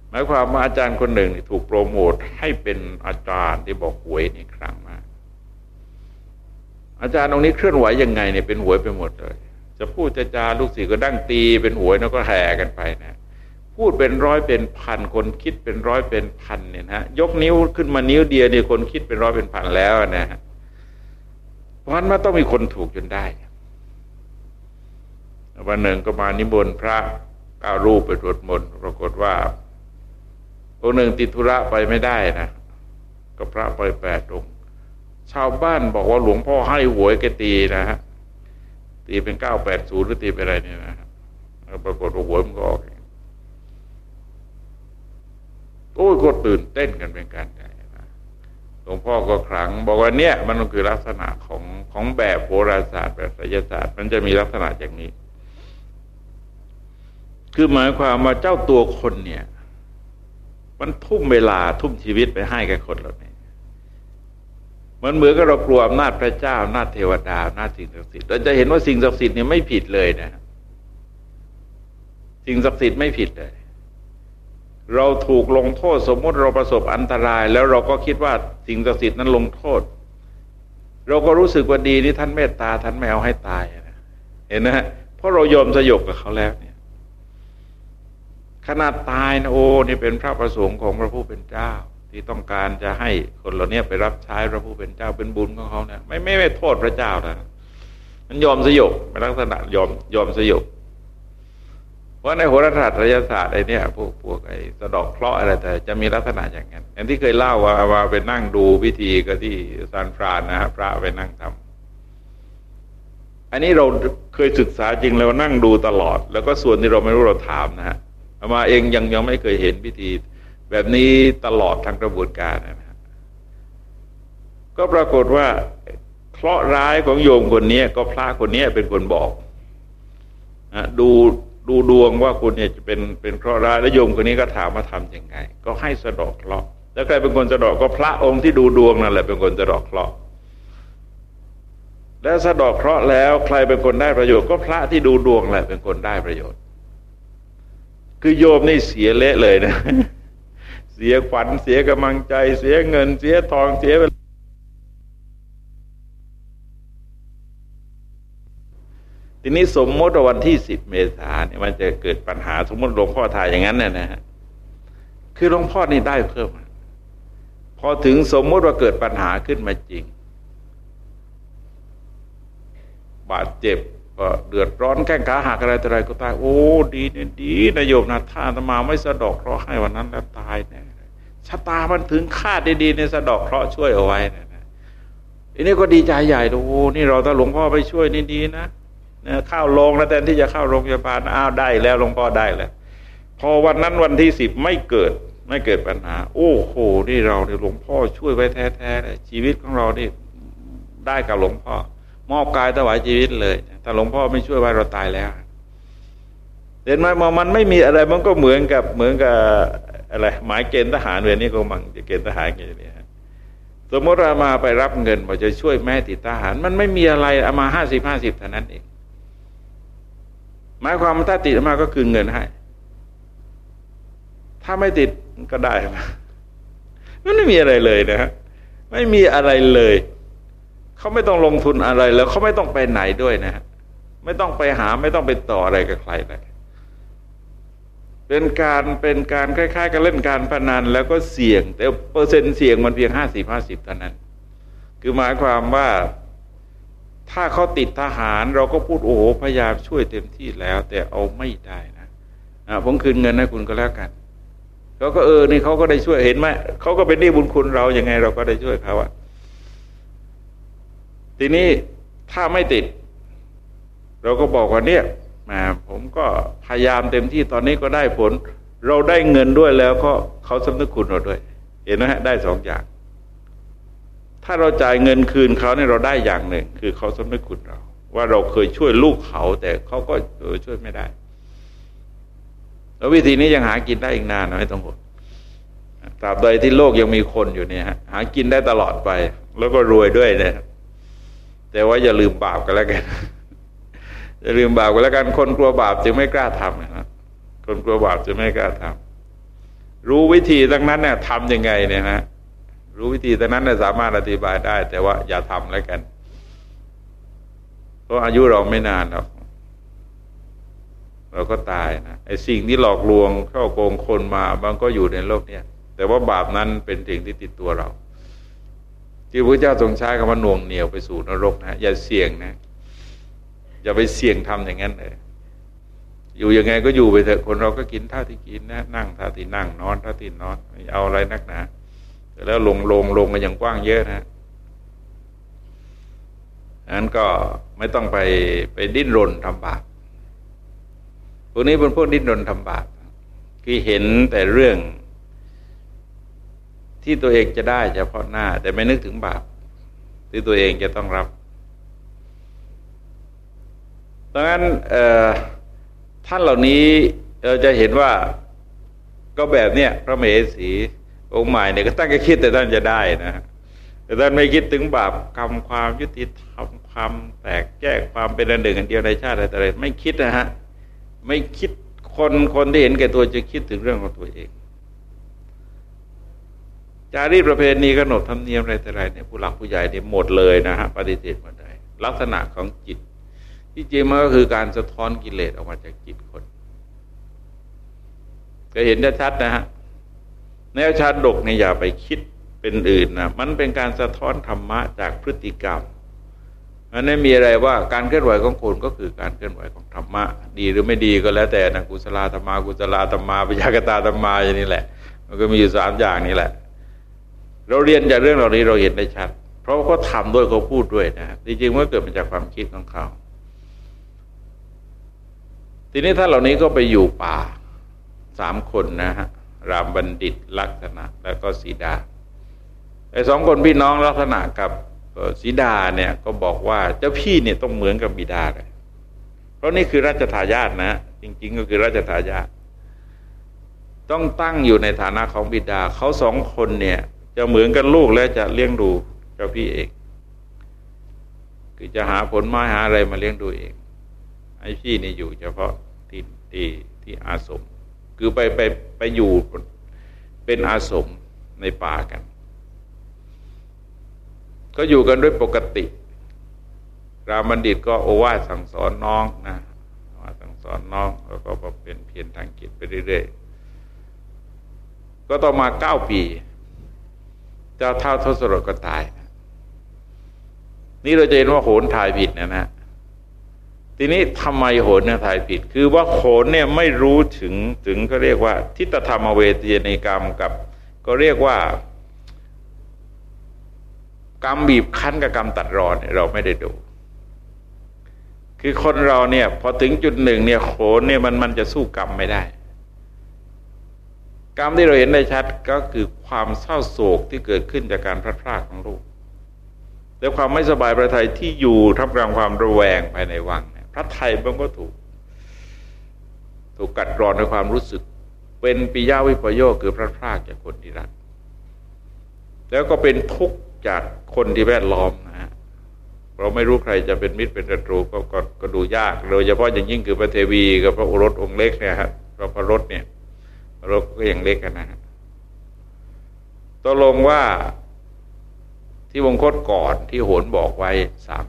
หมายความว่าอาจารย์คนหนึ่งถูกโปรโมทให้เป็นอาจารย์ที่บอกหวยนี่ครั้งมากอาจารย์ตรงนี้เคลื่อนไหวยังไงเนี่ยเป็นหวยไปหมดเลย จะพูดจะจาลูกศิษย์ก็ดั้งตีเป็นหวยแล้วก็แห่กันไปนะ พูดเป็นร้อยเป็นพัน คนคิดเป็นร้อยเป็นพันเนี่ยนะยกนิ้วขึ้นมานิ้วเดียวเนี่ยคนคิดเป็นร้อยเป็นพันแล้วนะฮะเพราะฉะนั้นมันต้องมีคนถูกจนได้วันหนึ่งก็มานิมนต์พระก้ารูปไปตรวจมนต์ปรากฏว่าองค์หนึ่งติดธุระไปไม่ได้นะก็พระไปแปดองค์ชาวบ้านบอกว่าหลวงพ่อให้หวยกตีนะฮะตีเป็นเก้าแปดศูนย์หรือตีเป็นอะไรเนี่ยนะปรากฏว่าหวยมันก็ออก โอ้ยก็ตื่นเต้นกันเป็นการใหญ่นะหลวงพ่อก็ครั้งบอกว่าเนี่ย มันคือลักษณะของของแบบโหราศาสตร์แบบไสยศาสตร์ มันจะมีลักษณะอย่างนี้ คือหมายความว่าเจ้าตัวคนเนี่ย มันทุ่มเวลาทุ่มชีวิตไปให้กับคนเหล่านี้มันเหมือนกับเรากลัวอำนาจพระเจ้าอำนาจเทวดาอำนาจสิ่งศักดิ์สิทธิ์เราจะเห็นว่าสิ่งศักดิ์สิทธิ์เนี่ยไม่ผิดเลยนะ สิ่งศักดิ์สิทธิ์ไม่ผิดเลย เราถูกลงโทษสมมติเราประสบอันตราย แล้วเราก็คิดว่าสิ่งศักดิ์สิทธิ์นั้นลงโทษ เราก็รู้สึกว่าดีนี่ท่านเมตตาท่านไม่เอาให้ตายนะเห็นนะฮะเพราะเรายอมสยบกับเขาแล้วเนี่ย ขนาดตายนะโอ้นี่เป็นพระประสงค์ของพระผู้เป็นเจ้า ที่ต้องการจะให้คนเหล่านี้ไปรับใช้พระผู้เป็นเจ้าเป็นบุญของเขาเนี่ยไม่ไม่ไม่โทษพระเจ้านะมันยอมสยบเป็นลักษณะยอมยอมสยบ ราะในโหราศาสตร์ยศาสตร์ไอ้นี่พวกพวกไอ้สะดอกเคราะห์อะไรแต่จะมีลักษณะอย่างนั้นอย่างที่เคยเล่าว่าว่าไปนั่งดูพิธีก็ที่ซานฟรานนะฮะพระไปนั่งทำอันนี้เราเคยศึกษาจริงแล้วนั่งดูตลอด แล้วก็ส่วนที่เราไม่รู้เราถามนะฮะมาเองยังยังไม่เคยเห็นพิธี แบบนี้ตลอดทั้งกระบวนการนะฮะก็ปรากฏว่าเคราะห์ร้ายของโยมคนนี้ก็พระคนนี้เป็นคนบอกนะดู ดูดวงว่าคุณเนี่ยจะเป็นเป็นเคราะห์ร้ายแล้วโยมคนนี้ก็ถามมาทํำยังไง ก็ให้สะดอกเคราะห์แล้วใครเป็นคนสะดอกก็พระองค์ที่ดูดวงนั่นแหละเป็นคนสะดอกเคราะห์แล้วสะดอกเคราะห์แล้วใครเป็นคนได้ประโยชน์ก็พระที่ดูดวงแหละเป็นคนได้ประโยชน์ คือโยมนี่เสียเละเลยนะ เสียขวัญเสียกำลังใจ เสียเงิน เสียทองเสียเวลา ทีนี้สมมติวันที่สิบเมษาเนี่ยมันจะเกิดปัญหาสมมติหลวงพ่อถ่ายอย่างนั้นเนี่ยนะฮะคือหลวงพ่อนี่ได้เพิ่ม พอถึงสมมติว่าเกิดปัญหาขึ้นมาจริง บาดเจ็บเดือดร้อนแข้งขาหักอะไรต่ออะไรก็ตายโอ้ดีเนี่ยดีนายโยมนะท่านมาไม่สะดอกเคราะห์ให้วันนั้นแล้วตายเนี่ยชะตามันถึงคาดดีๆในสะดอกเคราะห์ช่วยเอาไว้นะอันนี้ก็ดีใจใหญ่โอ้นี่เราถ้าหลวงพ่อไปช่วยนี่ดีนะนะ เข้าโรงแล้วแทนที่จะเข้าโรงพยาบาลอ้าวได้แล้วหลวงพ่อได้แล้ว พอวันนั้นวันที่สิบไม่เกิดไม่เกิดปัญหา โอ้โหนี่เราเนี่ยหลวงพ่อช่วยไว้แท้ๆเลยชีวิตของเรานี่ได้กับหลวงพ่อ มอบกายถวายชีวิตเลยถ้าหลวงพ่อไม่ช่วยไว้เราตายแล้วเห็นไหมมันไม่มีอะไรมันก็เหมือนกับเหมือนกับอะไรหมายเกณฑ์ทหารเวรนี้ก็มังจะเกณฑ์ทหารอย่างนี้สมมติเรามาไปรับเงินบอกจะช่วยแม่ติดทหาร มันไม่มีอะไรเอามาห้าสิบห้าสิบเท่านั้นเอง หมายความว่าถ้าติดมาก็คืนเงินให้ ถ้าไม่ติดก็ได้มามันไม่มีอะไรเลยนะฮะไม่มีอะไรเลย เขาไม่ต้องลงทุนอะไรแล้วเขาไม่ต้องไปไหนด้วยนะฮะไม่ต้องไปหาไม่ต้องไปต่ออะไรกับใครเลยเป็นการเป็นการคล้ายๆกับเล่นการพนันแล้วก็เสี่ยง แต่เปอร์เซ็นต์เสี่ยงมันเพียงห้าสิบห้าสิบเท่านั้น คือหมายความว่า ถ้าเขาติดทหารเราก็พูดโอ้โหพยายามช่วยเต็มที่แล้ว แต่เอาไม่ได้นะผมคืนเงินให้คุณก็แล้วกันเขาก็เออนี่เขาก็ได้ช่วยเห็นไหมเขาก็เป็นหนี่บุญคุณเราอย่างไง เราก็ได้ช่วยเขาอะทีนี้ถ้าไม่ติด เราก็บอกว่าเนี่ยมาผมก็พยายามเต็มที่ตอนนี้ก็ได้ผล เราได้เงินด้วยแล้วก็เขาสำนึกคุณเราด้วย เห็นไหมฮะได้สองอย่าง ถ้าเราจ่ายเงินคืนเขาเนี่ยเราได้อย่างหนึ่ง คือเขาสำนึกคุณเรา ว่าเราเคยช่วยลูกเขา แต่เขาก็เออช่วยไม่ได้ แล้ววิธีนี้ยังหากินได้อีกนานนะไม่ต้องห่วงตราบใดที่โลกยังมีคนอยู่เนี่ยหากินได้ตลอดไป แล้วก็รวยด้วยเนะแต่ว่าอย่าลืมบาปกันแล้วกันอย่าลืมบาปกันแล้วกัน คนกลัวบาปจึงไม่กล้าทำนะคนกลัวบาปจึงไม่กล้าทำรู้วิธีทั้งนั้นเนี่ยทำยังไงเนี่ยนะ รู้วิธีทั้งนั้นเนี่ยสามารถอธิบายได้ แต่ว่าอย่าทำแล้วกัน เพราะอายุเราไม่นานหรอกเราก็ตายนะไอ้สิ่งที่หลอกลวงเข้าโกงคนมาบางก็อยู่ในโลกเนี้ยแต่ว่าบาปนั้นเป็นสิ่งที่ติดตัวเราที่พระเจ้าทรงใช้คำว่าหน่วงเหนียวไปสู่นรกนะอย่าเสี่ยงนะอย่าไปเสี่ยงทำอย่างนั้นเลยอยู่ยังไงก็อยู่ไปเถอะคนเราก็กินท่าที่กินนะ นั่งท่าที่นั่งนอนท่าที่นอนไม่เอาอะไรนักหนา แล้วลงลงลงกันอย่างกว้างเยอะนะอันก็ไม่ต้องไปไปดิ้นรนทำบาปพวกนี้เป็นพวกดิ้นรนทำบาปคือเห็นแต่เรื่อง ที่ตัวเองจะได้เฉพาะหน้า แต่ไม่นึกถึงบาปที่ตัวเองจะต้องรับดังนั้นท่านเหล่านี้เราจะเห็นว่าก็แบบเนี้ยพระเมสี องค์ใหม่เนี่ยก็ตั้งใจคิดแต่ท่านจะได้นะแต่ท่านไม่คิดถึงบาปกรรมความยุติธรรมความแตกแยกความเป็นอันหนึ่งอันเดียวในชาติอะไรแต่อะไรไม่คิดนะฮะไม่คิดคนคนที่เห็นแก่ตัวจะคิดถึงเรื่องของตัวเองจารีประเพณีขนบธรรมเนียมอะไรแต่ไรเนี่ยผู้หลักผู้ใหญ่เนี่ยหมดเลยนะฮะปฏิเสธหมดเลยลักษณะของจิต ที่จริงมันก็คือการสะท้อนกิเลสออกมาจากจิตคน ก็เห็นได้ชัดนะฮะ แนวชาดกเนี่ยอย่าไปคิดเป็นอื่นนะมันเป็นการสะท้อนธรรมะจากพฤติกรรมมันไม่มีอะไรว่าการเคลื่อนไหวของคนก็คือการเคลื่อนไหวของธรรมะ ดีหรือไม่ดีก็แล้วแต่นะกุศลธรรมากุศลธรรมาปยากตาธรรมาอย่างนี้แหละ มันก็มีอยู่สามอย่างนี้แหละ เราเรียนจากเรื่องเหล่านี้เราเห็นได้ชัด เพราะเขาทำด้วยเขาพูดด้วยนะจริงๆมันเกิดมาจากความคิดของเขาทีนี้ถ้าเหล่านี้ก็ไปอยู่ป่าสามคนนะฮะ รามบัณฑิตลักษณะแล้วก็สีดาไอ้สองคนพี่น้องลักษณะกับสีดาเนี่ยก็บอกว่าเจ้าพี่เนี่ยต้องเหมือนกับบิดาเลยเพราะนี่คือราชทายาทนะ จริง ๆ ก็คือราชทายาทต้องตั้งอยู่ในฐานะของบิดาเขาสองคนเนี่ย จะเหมือนกันลูกและจะเลี้ยงดูเจ้าพี่เองคือจะหาผลไม้หาอะไรมาเลี้ยงดูเองไอ้พี่นี่อยู่เฉพาะที่ที่ที่อาสม คือไปไปไปอยู่เป็นอาสมในป่ากันก็อยู่กันด้วยปกติ รามันดิตก็โอวาสั่งสอนน้องนะว่าสั่งสอนน้องแล้วก็เป็นเพียรทางกิจไปเรื่อยๆ ก็ต่อมาเก้าปี เจ้าเท่าทศรถก็ตาย นี่เราจะเห็นว่าโหนทายผิดนะนะ ทีนี้ทำไมโหนเนี่ยถ่ายผิด คือว่าโหนเนี่ยไม่รู้ถึงถึงก็เรียกว่า ทิฏฐธรรมเวทีในกรรมกับ ก็เรียกว่า กรรมบีบคั้นกับกรรมตัดรอนเนี่ยเราไม่ได้ดู คือคนเราเนี่ย พอถึงจุดหนึ่งเนี่ยโหนเนี่ยมันมันจะสู้กรรมไม่ได้ กรรมที่เราเห็นได้ชัดก็คือความเศร้าโศกที่เกิดขึ้นจากการพลาดพลาดของลูกและความไม่สบายประทัยที่อยู่ทับกลางความระแวงภายในวัง พระไทยมันก็ถูก ถูกกัดกร่อนในความรู้สึก เป็นปิยาวิปโยคคือพระพรากจากคนที่รัก แล้วก็เป็นทุกข์จากคนที่แวดล้อมนะฮะเราไม่รู้ใครจะเป็นมิตรเป็นศัตรูก็ก็ก็ดูยากโดยเฉพาะอย่างยิ่งคือพระเทวีกับพระโอรสองค์เล็กเนี่ยครับพระพระรถเนี่ยพรรถก็ยังเล็กกันนะฮะตกลงว่าที่วงคตก่อนที่โหนบอกไว้สาม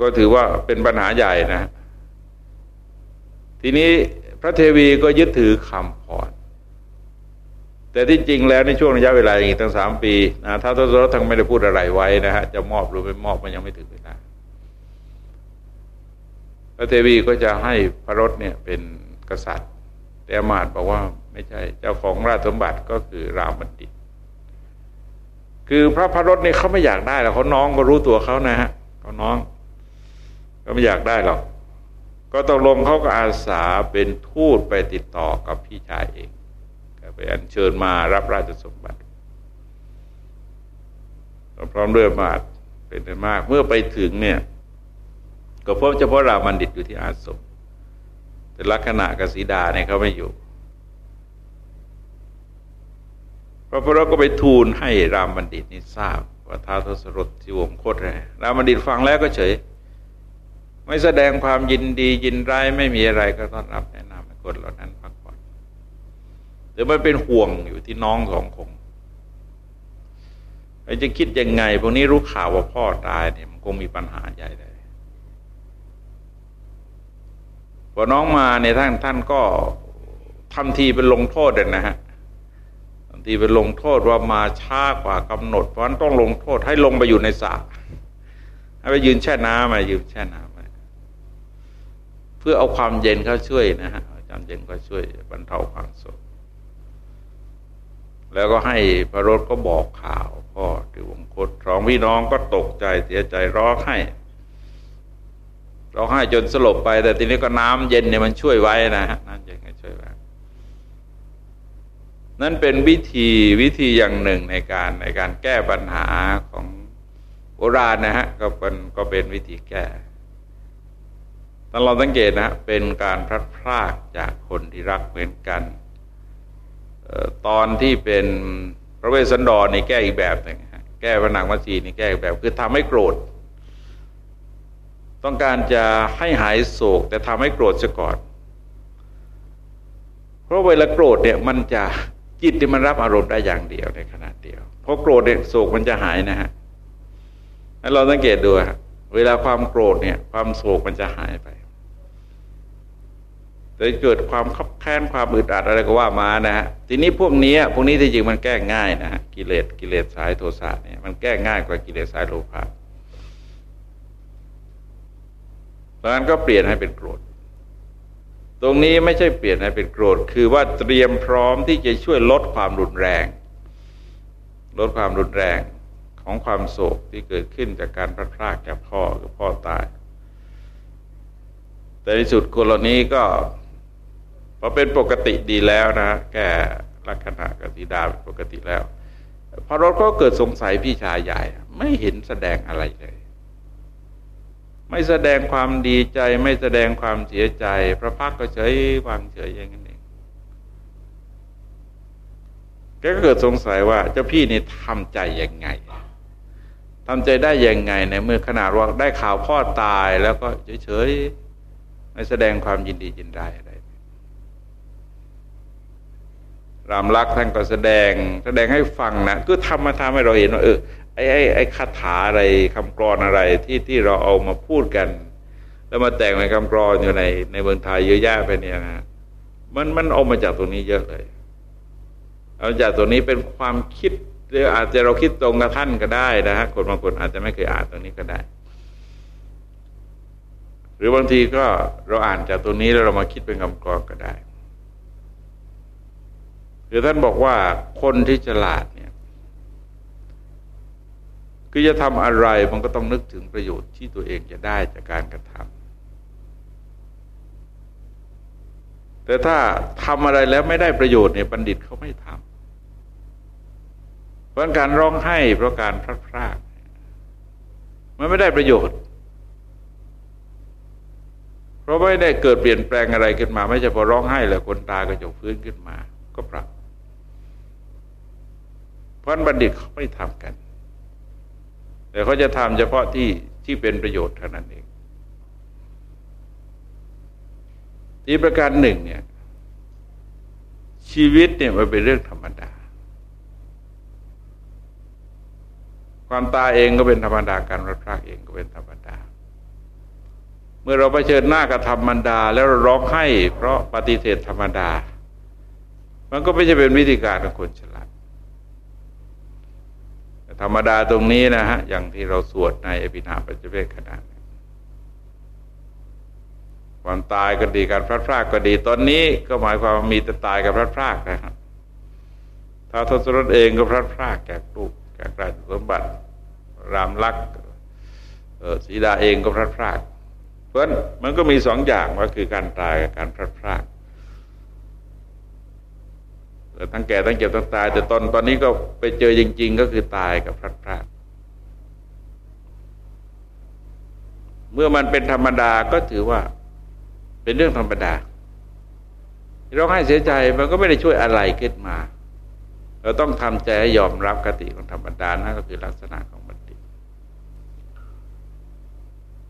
ก็ถือว่าเป็นปัญหาใหญ่นะ ทีนี้พระเทวีก็ยึดถือคำพรแต่ที่จริงแล้วในช่วงระยะเวลาอีกตั้งสามปีนะถ้าทศรทั้งไม่ได้พูดอะไรไว้นะฮะจะมอบหรือไม่มอบมันยังไม่ถึงเวลาพระเทวีก็จะให้พระรถเนี่ยเป็นกษัตริย์ แต่อมาดบอกว่าไม่ใช่ เจ้าของราชสมบัติก็คือรามบัณฑิต คือพระพระรถเนี่ยเขาไม่อยากได้แล้วเขาน้องก็รู้ตัวเขานะฮะเขาน้อง ก็ไม่อยากได้หรอก ก็ตกลงเขาก็อาสาเป็นทูตไปติดต่อกับพี่ชายเองไปอัญเชิญมารับราชสมบัติพร้อมด้วยมาดเป็นมาก เมื่อไปถึงเนี่ย ก็พบเฉพาะรามันดิตอยู่ที่อาสมแต่ลักษณะกสีดาเนี่ยเขาไม่อยู่พระพุทธก็ไปทูลให้รามบัณฑิตนี่ทราบว่าท้าทศรถที่วงโคตรแรรามบัณฑิตฟังแล้วก็เฉย ไม่แสดงความยินดียินร้ายไม่มีอะไรก็ต้อนรับแนะนำให้คนเหล่านั้นพักผ่อนหรือมันเป็นห่วงอยู่ที่น้องสองคงจะคิดยังไง พวกนี้รู้ข่าวว่าพ่อตายเนี่ยมันคงมีปัญหาใหญ่เลยพอน้องมาเนี่ยท่านท่านก็ทำทีเป็นลงโทษเด่นนะฮะทำทีเป็นลงโทษว่ามาช้ากว่ากำหนด เพราะนั้นต้องลงโทษให้ลงไปอยู่ในสระให้ไปยืนแช่น้ำมายืนแช่น้ำ พื่อเอาความเย็นเขาช่วยนะฮะความเย็นก็ช่วยบรรเทาความโศกแล้วก็ให้พระรถก็บอกข่าวพ่อที่วงคตสองพี่น้องก็ตกใจเสียใจร้องไห้ร้องไห้จนสลบไป แต่ทีนี้ก็น้ำเย็นเนี่ยมันช่วยไว้นะฮะน้ำเย็นก็ช่วยไว้นั่นเป็นวิธีวิธีอย่างหนึ่งในการในการแก้ปัญหาของโบราณนะฮะก็เป็นก็เป็นวิธีแก้ ตลอดสังเกตนะเป็นการพลัดพรากจากคนที่รักเหมือนกันตอนที่เป็นพระเวสสันดรนี่แก้อีกแบบหนึ่งแก้พระนางมัจีนี่แก้อีกแบบ คือทำให้โกรธ ต้องการจะให้หายโศก แต่ทำให้โกรธซะก่อน เพราะเวลาโกรธเนี่ยมันจะจิตที่มันรับอารมณ์ได้อย่างเดียวในขณะเดียวพอโกรธเนี่ยโศกมันจะหายนะฮะให้เราสังเกตดูเวลาความโกรธเนี่ย ความโศกมันจะหายไป แต่เกิดความขับแค้นความอึดอัดอะไรก็ว่ามานะฮะทีนี้พวกนี้พวกนี้ที่จริงมันแก้ง่ายนะฮะกิเลสกิเลสสายโทสะเนี่ยมันแก้ง่ายกว่ากิเลสสายโลภะเพราะนั้นก็เปลี่ยนให้เป็นโกรธ ตรงนี้ไม่ใช่เปลี่ยนให้เป็นโกรธ คือว่าเตรียมพร้อมที่จะช่วยลดความรุนแรง ลดความรุนแรงของความโศกที่เกิดขึ้นจากการพลาดพลาดจากพ่อหรือพ่อตาย แต่ในสุดคนเหล่านี้ก็ พอเป็นปกติดีแล้วนะแกลักษณะกติดาเป็นปกติแล้วพอรถก็เกิดสงสัยพี่ชายใหญ่ ไม่เห็นแสดงอะไรเลย ไม่แสดงความดีใจ ไม่แสดงความเสียใจ พระพักก็เฉยวางเฉยอย่างนั้นเองแกก็เกิดสงสัยว่าเจ้าพี่นี่ทำใจยังไงทำใจได้ยังไงในเมื่อขนาดว่าได้ข่าวพ่อตายแล้วก็เฉยๆไม่แสดงความยินดียินได้อะไรามลักษ์ท่านก็แสดงแสดงให้ฟังนะก็ทำมาทำให้เราเห็นว่าเออไอ้ไอ้ไอ้คาถาอะไรคำกรอนอะไรที่ที่เราเอามาพูดกัน แล้วมาแต่งในคำกรอนอยู่ในในเมืองไทยเยอะแยะไปเนี่ยนะมันมันออกมาจากตรงนี้เยอะเลย เอาจากตรงนี้เป็นความคิดหรืออาจจะเราคิดตรงกับท่านก็ได้นะฮะคนบางคนอาจจะไม่เคยอ่านตรงนี้ก็ได้ หรือบางทีก็เราอ่านจากตรงนี้แล้วเรามาคิดเป็นคำกรอนก็ได้ คือท่านบอกว่าคนที่ฉลาดเนี่ยคือจะทำอะไรมันก็ต้องนึกถึงประโยชน์ที่ตัวเองจะได้จากการกระทำแต่ถ้าทำอะไรแล้วไม่ได้ประโยชน์เนี่ยบัณฑิตเขาไม่ทำเพราะการร้องไห้เพราะการพลาดพลาดมันไม่ได้ประโยชน์เพราะไม่ได้เกิดเปลี่ยนแปลงอะไรขึ้นมา ไม่ใช่พอร้องไห้แล้วคนตาก็จะฟื้นขึ้นมา ก็ปรับ เพราะบัณฑิตเขาไม่ทำกัน แต่เขาจะทำเฉพาะที่ที่เป็นประโยชน์เท่านั้นเองที่ประการหนึ่งเนี่ย ชีวิตเนี่ยมันเป็นเรื่องธรรมดา ความตายเองก็เป็นธรรมดาการรักพรากเองก็เป็นธรรมดา เมื่อเราไปเชิญหน้ากับธรรมดา แล้วเราร้องไห้เพราะปฏิเสธธรรมดา มันก็ไม่ใช่เป็นวิธีการของคนฉลาด ธรรมดาตรงนี้นะฮะ อย่างที่เราสวดในอภินาปัจเจเวกขณะความตายก็ดีการพลาดพลาดก็ดี ตอนนี้ก็หมายความมีแต่ตายกับพลาดพลาดนะครับท้าทศรถเองก็พลาดพลาดแก่ลูกแก่ราชสมบัติ รามลักษ์สีดาเองก็พลาดพลาดเพราะมันก็มีสองอย่างว่าคือการตายกับการพลาดพลาด ทั้งแก่ทั้งเจ็บทั้งตาย แต่ตอนตอนนี้ก็ไปเจอจริง ๆ ก็คือตายกับพลัดพรากเมื่อมันเป็นธรรมดาก็ถือว่า เป็นเรื่องธรรมดาเราให้เสียใจมันก็ไม่ได้ช่วยอะไรขึ้นมา เราต้องทำใจยอมรับกติของธรรมดานั่นก็คือลักษณะของบัณฑิต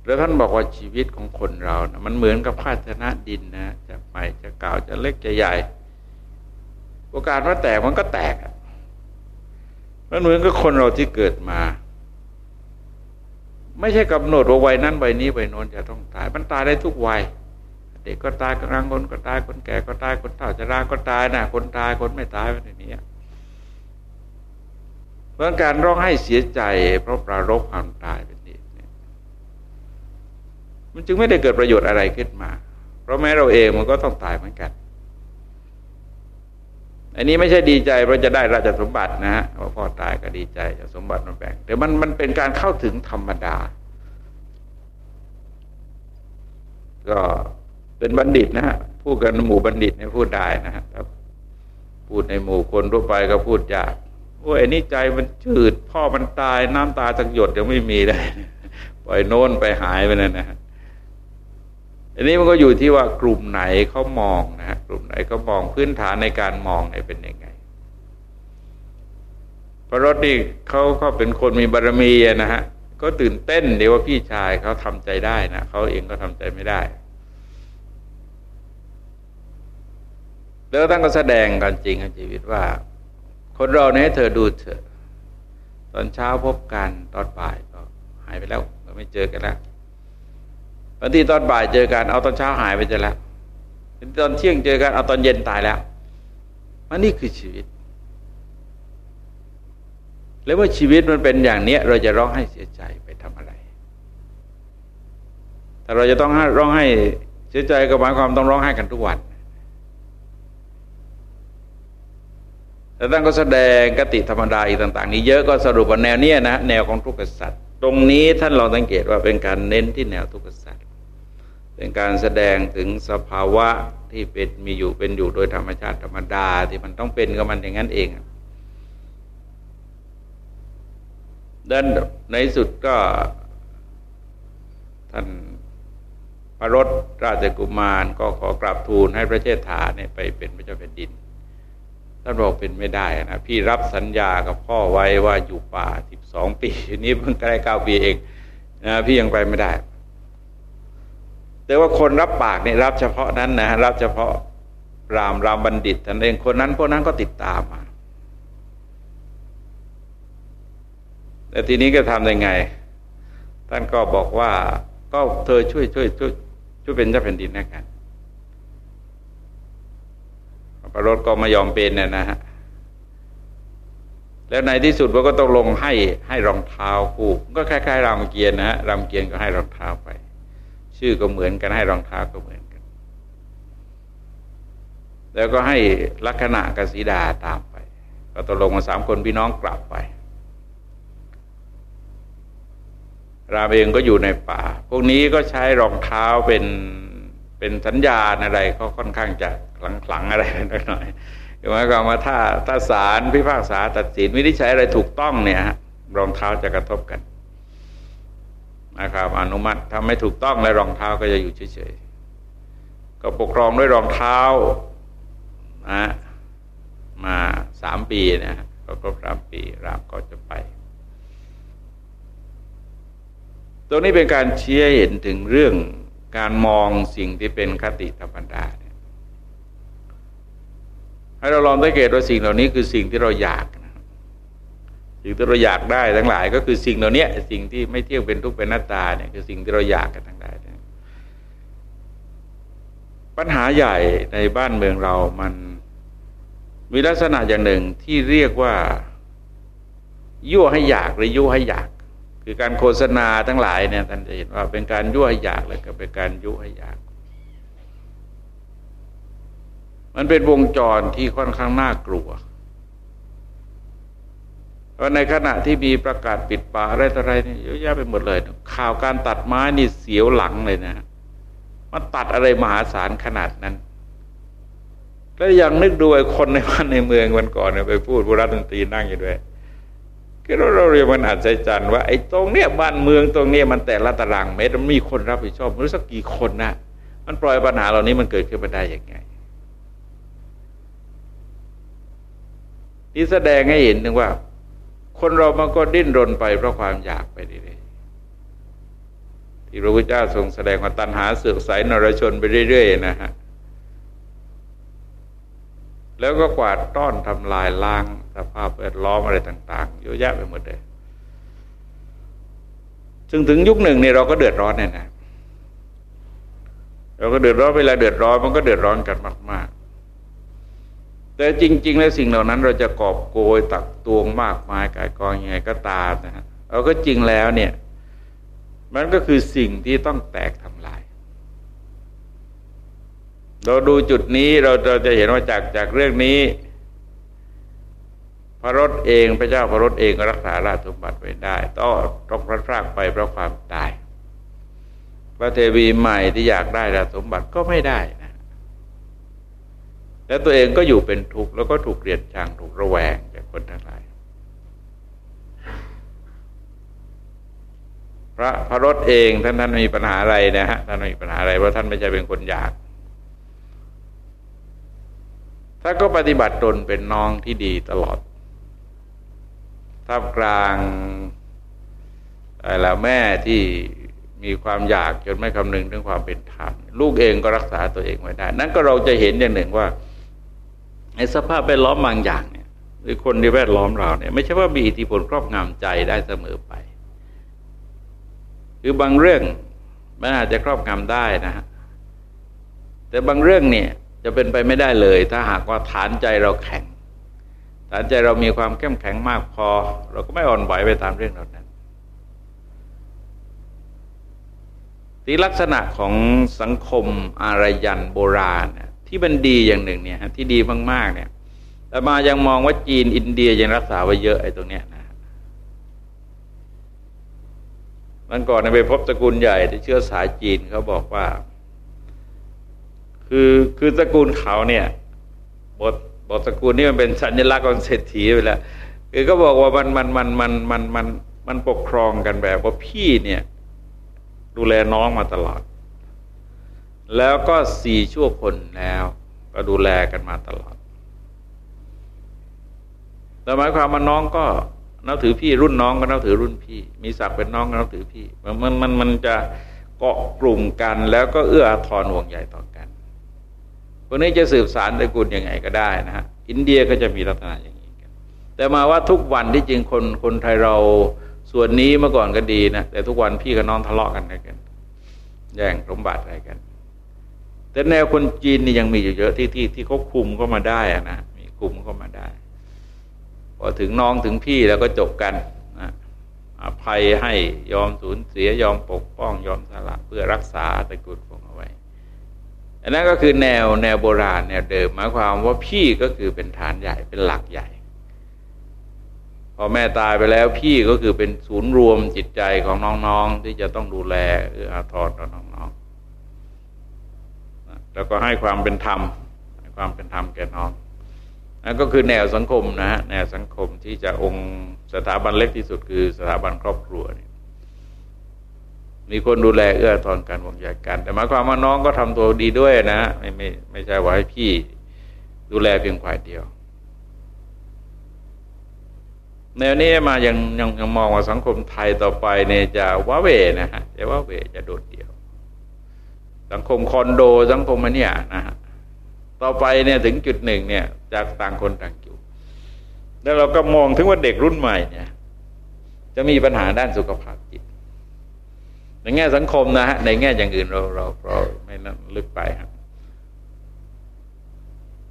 แล้วท่านบอกว่าชีวิตของคนเรานะมันเหมือนกับภาชนะดินนะจะใหม่จะเก่าจะเล็กจะใหญ่ โอกาสว่าแตกมันก็แตกมันเหมือนกับคนเราที่เกิดมา ไม่ใช่กำหนดว่าวัยนั้นวัยนี้วัยโน้นจะต้องตาย มันตายได้ทุกวัยเด็กก็ตายกลางคนก็ตายคนแก่ก็ตายคนเฒ่าจะราก็ตายนะคนตายคนไม่ตายในนี้เพราะการร้องให้เสียใจ เพราะปรารบความตายเป็นนี้มันจึงไม่ได้เกิดประโยชน์อะไรขึ้นมา เพราะแม้เราเองมันก็ต้องตายเหมือนกัน อันนี้ไม่ใช่ดีใจเพราะจะได้ราชสมบัตินะฮะว่าพ่อตายก็ดีใจจะสมบัติมาแบ่งแต่มันมันเป็นการเข้าถึงธรรมดา ก็เป็นบัณฑิตนะฮะพูดกันหมู่บัณฑิตเนี่ยพูดได้นะฮะพูดในหมู่คนทั่วไปก็พูดยากโอ้ยนี่ใจมันจืด พ่อมันตาย น้ำตาสักหยดยังไม่มีเลยปล่อยโน้นไปหายไปนั่นนะฮะ อันนี้มันก็อยู่ที่ว่ากลุ่มไหนเขามองนะฮะกลุ่มไหนเขามองพื้นฐานในการมองในเป็นยังไงพระรถนี่เขาเขาเป็นคนมีบารมีนะฮะก็ตื่นเต้นเดี๋ยวว่าพี่ชายเขาทำใจได้นะเขาเองก็ทำใจไม่ได้ แล้วท่านก็แสดงกันจริงในชีวิตว่า คนเราเนี่ยเธอดูเถอะตอนเช้าพบกันตอนบ่ายก็หายไปแล้วก็ไม่เจอกันแล้ว บางทีตอนบ่ายเจอกันเอาตอนเช้าหายไปจะแล้วตอนเที่ยงเจอกันเอาตอนเย็นตายแล้วมันนี่คือชีวิต แล้วเมื่อชีวิตมันเป็นอย่างเนี้ย เราจะร้องให้เสียใจไปทำอะไร แต่เราจะต้องร้องให้เสียใจก็หมายความต้องร้องไห้กันทุกวันแต่ท่านก็แสดงกติธรรมดาอีกต่าง ๆ นี้เยอะก็สรุปว่าแนวเนี้ยนะแนวของทุกขสัตว์ตรงนี้ท่านลองสังเกตว่าเป็นการเน้นที่แนวทุกขสัตว์ เป็นการแสดงถึงสภาวะที่เป็นมีอยู่เป็นอยู่โดยธรรมชาติธรรมดาที่มันต้องเป็นกับมันอย่างนั้นเองดันในสุดก็ท่านพระรถราชกุมารก็ขอกราบทูลให้พระเชษฐาเนี่ยไปเป็นพระเจ้าแผ่นดินท่านบอกเป็นไม่ได้นะพี่รับสัญญากับพ่อไว้ว่าอยู่ป่าสิบสองปีนี้เพิ่งใกล้เก้าปีเองนะพี่ยังไปไม่ได้ แต่ว่าคนรับปากนี่รับเฉพาะนั้นนะรับเฉพาะรามรามบัณฑิตท่านเองคนนั้นพวกนั้นก็ติดตามมา แต่ทีนี้ก็ทำยังไง ท่านก็บอกว่า ก็เธอช่วยช่วยช่วยช่วยเป็นเจ้าแผ่นดินนะกันพระรถก็ไม่ยอมเป็นเนี่ยนะฮะแล้วในที่สุดว่าก็ต้องลงให้ให้รองเท้าคู่ก็คล้ายๆรามเกียรตินะฮะรามเกียรติก็ให้รองเท้าไป ชื่อก็เหมือนกันให้รองเท้าก็เหมือนกัน แล้วก็ให้ลักษณะกสีดาตามไปก็ตกลงมาสามคนพี่น้องกลับไป รามเองก็อยู่ในป่า พวกนี้ก็ใช้รองเท้าเป็นเป็นสัญญาณอะไรก็ค่อนข้างจะขลังๆอะไรหน่อยหมายความว่าถ้าถ้าศาลพิพากษาตัดสินวินิจฉัยอะไรถูกต้องเนี่ยฮะรองเท้าจะกระทบกัน นะครับ อนุมัติถ้าไม่ถูกต้องแล้วรองเท้าก็จะอยู่เฉยๆก็ปกครองด้วยรองเท้านะมาสามปีนะก็ครบสามปีรามก็จะไป ตรงนี้เป็นการเชี้เห็นถึงเรื่องการมองสิ่งที่เป็นคติธรรมดาให้เราลองสังเกตว่าสิ่งเหล่านี้คือสิ่งที่เราอยาก สิ่งที่เราอยากได้ทั้งหลาย ก็คือสิ่งเหล่านี้สิ่งที่ไม่เที่ยงเป็นทุกข์เป็นหน้าตาเนี่ยคือสิ่งที่เราอยากกันทั้งหลายเนี่ยปัญหาใหญ่ในบ้านเมืองเรามันมีลักษณะอย่างหนึ่งที่เรียกว่ายั่วให้อยากหรือยั่วให้อยาก คือการโฆษณาทั้งหลายเนี่ยท่านจะเห็นว่าเป็นการยั่วให้อยากเลยก็เป็นการยุให้อยาก มันเป็นวงจรที่ค่อนข้างน่ากลัว เพราะในขณะที่มีประกาศปิดป่าอะไรต่ออะไรนี่เยอะแยะไปหมดเลย ข่าวการตัดไม้นี่เสียวหลังเลยนะมันตัดอะไรมหาศาลขนาดนั้น แล้วยังนึกดูไอ้คนในบ้านในเมืองวันก่อนเนี่ยไปพูดบุรัฐนตรีนั่งอยู่ด้วยก็เราเราเรียนมันอาจใจจันว่าไอ้ตรงเนี้ยบ้านเมืองตรงเนี้ยมันแต่ละตารางเมตรมันมีคนรับผิดชอบไม่รู้สักกี่คนนะมันปล่อยปัญหาเหล่านี้มันเกิดขึ้นมาได้ยังไงนี่แสดงให้เห็นถึงว่า คนเรามันก็ดิ้นรนไปเพราะความอยากไปเรื่อยๆที่พระพุทธเจ้าทรงแสดงว่าตัณหาเสือกใสนรชนไปเรื่อยๆนะฮะแล้วก็กวาดต้อนทำลายล้างสภาพแวดล้อมอะไรต่างๆเยอะแยะไปหมดเลยซึ่งถึงยุคหนึ่งเนี่ยเราก็เดือดร้อนเนี่ยนะเราก็เดือดร้อนเวลาเดือดร้อนมันก็เดือดร้อนกันมาก แต่จริง ๆ แล้วสิ่งเหล่านั้น เราจะกอบโกยตักตวงมากมายกายกองยังไงก็ตามนะฮะเราก็จริงแล้วเนี่ย มันก็คือสิ่งที่ต้องแตกทำลาย เราดูจุดนี้เราเราจะเห็นว่าจากจากเรื่องนี้ พระรถเองพระเจ้าพระรถเองก็รักษาราชสมบัติไว้ได้ ต้องต้องพระพรากไปเพราะความตาย พระเทวีใหม่ที่อยากได้ราชสมบัติก็ไม่ได้นะ แล้วตัวเองก็อยู่เป็นทุกข์แล้วก็ถูกเกลียดชังถูกระแวงจากคนทั้งหลาย พระพระรถเองท่านท่านมีปัญหาอะไรนะฮะท่านมีปัญหาอะไรเพราะท่านไม่ใช่เป็นคนอยากถ้าก็ปฏิบัติตนเป็นน้องที่ดีตลอดท่ามกลางแล้วแม่ที่มีความอยากจนไม่คำนึงถึงความเป็นธรรมลูกเองก็รักษาตัวเองไว้ได้ นั้นก็เราจะเห็นอย่างหนึ่งว่า ในสภาพแวดล้อมบางอย่างเนี่ยหรือคนที่แวดล้อมเราเนี่ยไม่ใช่ว่ามีอิทธิพลครอบงำใจได้เสมอไป คือบางเรื่องมันอาจจะครอบงำได้นะฮะแต่บางเรื่องเนี่ยจะเป็นไปไม่ได้เลย ถ้าหากว่าฐานใจเราแข็ง ฐานใจเรามีความเข้มแข็งมากพอ เราก็ไม่อ่อนไหวไปตามเรื่องเหล่านั้นที่ลักษณะของสังคมอารยันโบราณ ที่มันดีอย่างหนึ่งเนี่ยที่ดีมากๆเนี่ยแต่มายังมองว่าจีนอินเดียยังรักษาไว้เยอะไอ้ตรงเนี้ยนะมันก่อนไปพบตระกูลใหญ่ที่เชื้อสายจีนเขาบอกว่า คือคือตระกูลเขาเนี่ยบทบทตระกูลนี่มันเป็นสัญลักษณ์ของเศรษฐีไปแล้วคือก็บอกว่ามันมันมันมันมันมันมันปกครองกันแบบว่าพี่เนี่ย ดูแลน้องมาตลอด แล้วก็สี่ชั่วคนแล้ว ก็ดูแลกันมาตลอดแต่หมายความว่าน้องก็นับถือพี่รุ่นน้องก็นับถือรุ่นพี่ มีศักดิ์เป็นน้องก็นับถือพี่ มันมันมันจะเกาะกลุ่มกันแล้วก็เอื้ออาทรห่วงใหญ่ต่อกันพวกนี้จะสืบสารตระกูลยังไงก็ได้นะฮะอินเดียก็จะมีลักษณะอย่างนี้กัน แต่มาว่าทุกวันที่จริงคนคนไทยเราส่วนนี้เมื่อก่อนก็ดีนะแต่ทุกวันพี่กับน้องทะเลาะกันกันแย่งสมบัติอะไรกัน แต่แนวคนจีนนี่ยังมีอยู่เยอะที่ที่ที่เขาคุมเข้ามาได้อะนะมีคุมเข้ามาได้ พอถึงน้องถึงพี่แล้วก็จบกันนะอภัยให้ยอมสูญเสียยอมปกป้องยอมสละเพื่อรักษาตระกูลของเอาไว้อันนั้นก็คือแนวแนวโบราณแนวเดิมหมายความว่าพี่ก็คือเป็นฐานใหญ่เป็นหลักใหญ่ พอแม่ตายไปแล้วพี่ก็คือเป็นศูนย์รวมจิตใจของน้องๆ ที่จะต้องดูแลเอื้ออาทรต่อน้องๆ แล้วก็ให้ความเป็นธรรมให้ความเป็นธรรมแก่น้องนั่นก็คือแนวสังคมนะฮะแนวสังคมที่จะองค์สถาบันเล็กที่สุดคือสถาบันครอบครัวนี่มีคนดูแลเอื้อทอนกันวงใหญ่กัน แต่หมายความว่าน้องก็ทำตัวดีด้วยนะไม่ไม่ไม่ใช่ว่าให้พี่ดูแลเพียงฝ่ายเดียว แนวนี้มายังยังยังมองว่าสังคมไทยต่อไปเนี่ยจะว้าเวนะฮะจะว้าเวจะโดดเดี่ยว สังคมคอนโดสังคมมันเนี่ยนะฮะต่อไปเนี่ยถึงจุดหนึ่งเนี่ย จากต่างคนต่างอยู่แล้วเราก็มองถึงว่าเด็กรุ่นใหม่เนี่ย จะมีปัญหาด้านสุขภาพจิต ในแง่สังคมนะฮะในแง่อย่างอื่นเราเราเราไม่นั่นลึกไปครับ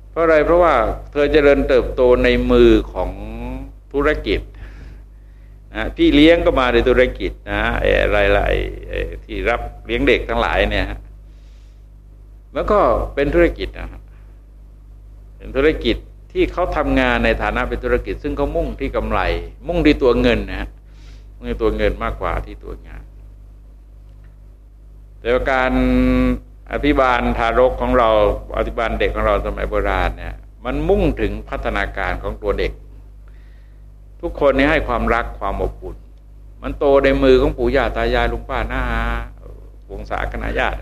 เพราะอะไรเพราะว่าเธอจเจริญเติบโตในมือของธุรกิจนะพี่เลี้ยงก็มาในธุรกิจนะอะไรๆที่รับเลี้ยงเด็กทั้งหลายเนี่ย แล้วก็เป็นธุรกิจนะเป็นธุรกิจที่เขาทำงานในฐานะเป็นธุรกิจ ซึ่งเขามุ่งที่กำไร มุ่งที่ตัวเงินนะมุ่งที่ตัวเงินมากกว่าที่ตัวงาน แต่การอภิบาลทารกของเราอภิบาลเด็กของเราสมัยโบราณเนี่ยมันมุ่งถึงพัฒนาการของตัวเด็ก ทุกคนนี่ให้ความรักความอบอุ่น มันโตในมือของปู่ย่าตายายลุงป้าหน้าวงศาคณะญาติ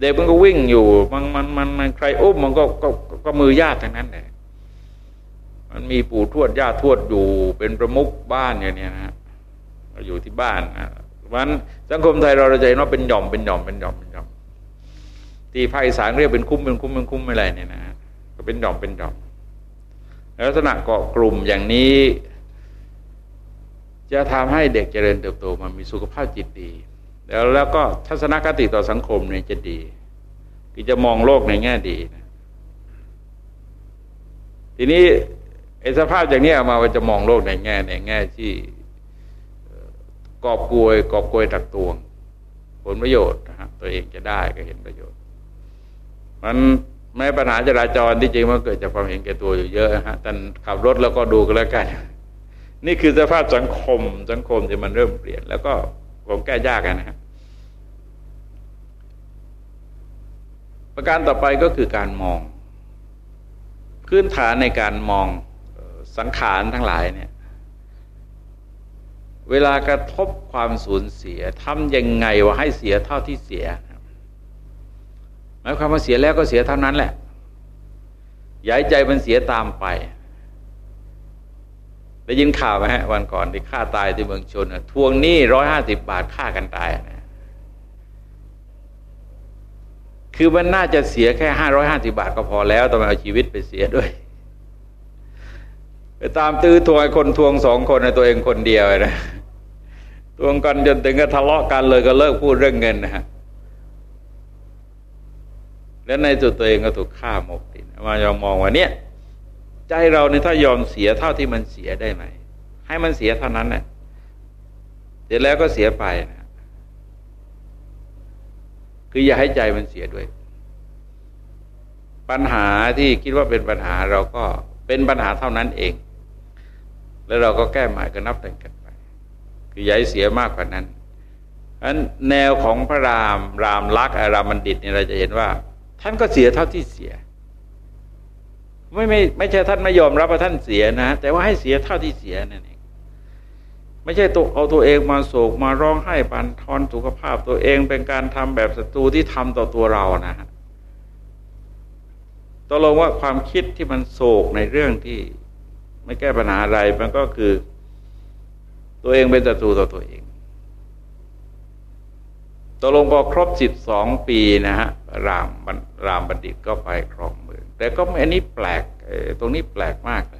เด็กมันก็วิ่งอยู่มันมันมันมันใครอุ้มมันก็ก็ก็มือญาติทั้งนั้นแหละมันมีปู่ทวดญาติทวดอยู่เป็นประมุขบ้านอย่างนี้นะฮะอยู่ที่บ้านนะวันสังคมไทยเราเราจะเห็นว่าเป็นหย่อมเป็นหย่อมเป็นหย่อมเป็นหย่อมที่ภาคอีสานเรียกเป็นคุ้มเป็นคุ้มเป็นคุ้มอะไรเนี่ยนะก็เป็นหย่อมเป็นหย่อมลักษณะเกาะกลุ่มอย่างนี้ จะทำให้เด็กเจริญเติบโตมันมีสุขภาพจิตดี แล้วแล้วก็ทัศนคติต่อสังคมเนี่ยจะดีคือจะมองโลกในแง่ดีนะทีนี้ไอ้สภาพอย่างนี้ออกมาว่าจะมองโลกในแง่ในแง่ที่กอบกวยกอบกวยตักตวง ผลประโยชน์นะฮะตัวเองจะได้ก็เห็นประโยชน์ มันแม้ปัญหาจราจรที่จริงมันเกิดจากความเห็นแก่ตัวอยู่เยอะฮะท่านขับรถแล้วก็ดูกันแล้วกัน นี่คือสภาพสังคมสังคมที่มันเริ่มเปลี่ยน แล้วก็ผมแก้ยากนะฮะ ประการต่อไปก็คือการมอง พื้นฐานในการมองสังขารทั้งหลายเนี่ยเวลากระทบความสูญเสียทำยังไงว่าให้เสียเท่าที่เสียหมายความว่าเสียแล้วก็เสียเท่านั้นแหละย้ายใจมันเสียตามไปได้ยินข่าวไหมฮะวันก่อนที่ฆ่าตายที่เมืองชนทวงหนี้ร้อยห้าสิบบาทฆ่ากันตายนะ คือมันน่าจะเสียแค่ห้าร้อยห้าสิบาทก็พอแล้วต้องเอาชีวิตไปเสียด้วยไปตามตื้อทวงคนทวงสองคนในตัวเองคนเดียวนะทวงกันจนถึงก็ทะเลาะกันเลยก็เลิกพูดเรื่องเงินนะฮะแล้วในจุดตัวเองก็ถูกฆ่าหมกตินมายอมมองว่าเนี่ย ใจเราเนี่ยถ้ายอมเสียเท่าที่มันเสียได้ไหมให้มันเสียเท่านั้นนะเสร็จแล้วก็เสียไปนะ คืออย่าให้ใจมันเสียด้วย ปัญหาที่คิดว่าเป็นปัญหาเราก็เป็นปัญหาเท่านั้นเอง แล้วเราก็แก้หมายก็นับแต่งกันไป คือย่าให้เสียมากกว่านั้นอันแนวของพระรามรามลักษ์รามบัณฑิตเนี่ยเราจะเห็นว่า ท่านก็เสียเท่าที่เสีย ไม่ไม่ไม่ใช่ท่านไม่ยอมรับว่าท่านเสียนะ แต่ว่าให้เสียเท่าที่เสียนั่นเอง ไม่ใช่ตัวเอาตัวเองมาโศกมาร้องไห้ปันทอนสุขภาพตัวเองเป็นการทำแบบศัตรูที่ทำต่อตัวเรานะฮะตกลงว่าความคิดที่มันโศกในเรื่องที่ไม่แก้ปัญหาอะไรมันก็คือ ตัวเองเป็นศัตรูต่อตัวเองตกลงพอครบสิบสองปีนะฮะรามรามบัณฑิตก็ไปครองเมืองแต่ก็อันนี้แปลกตรงนี้แปลกมากเลย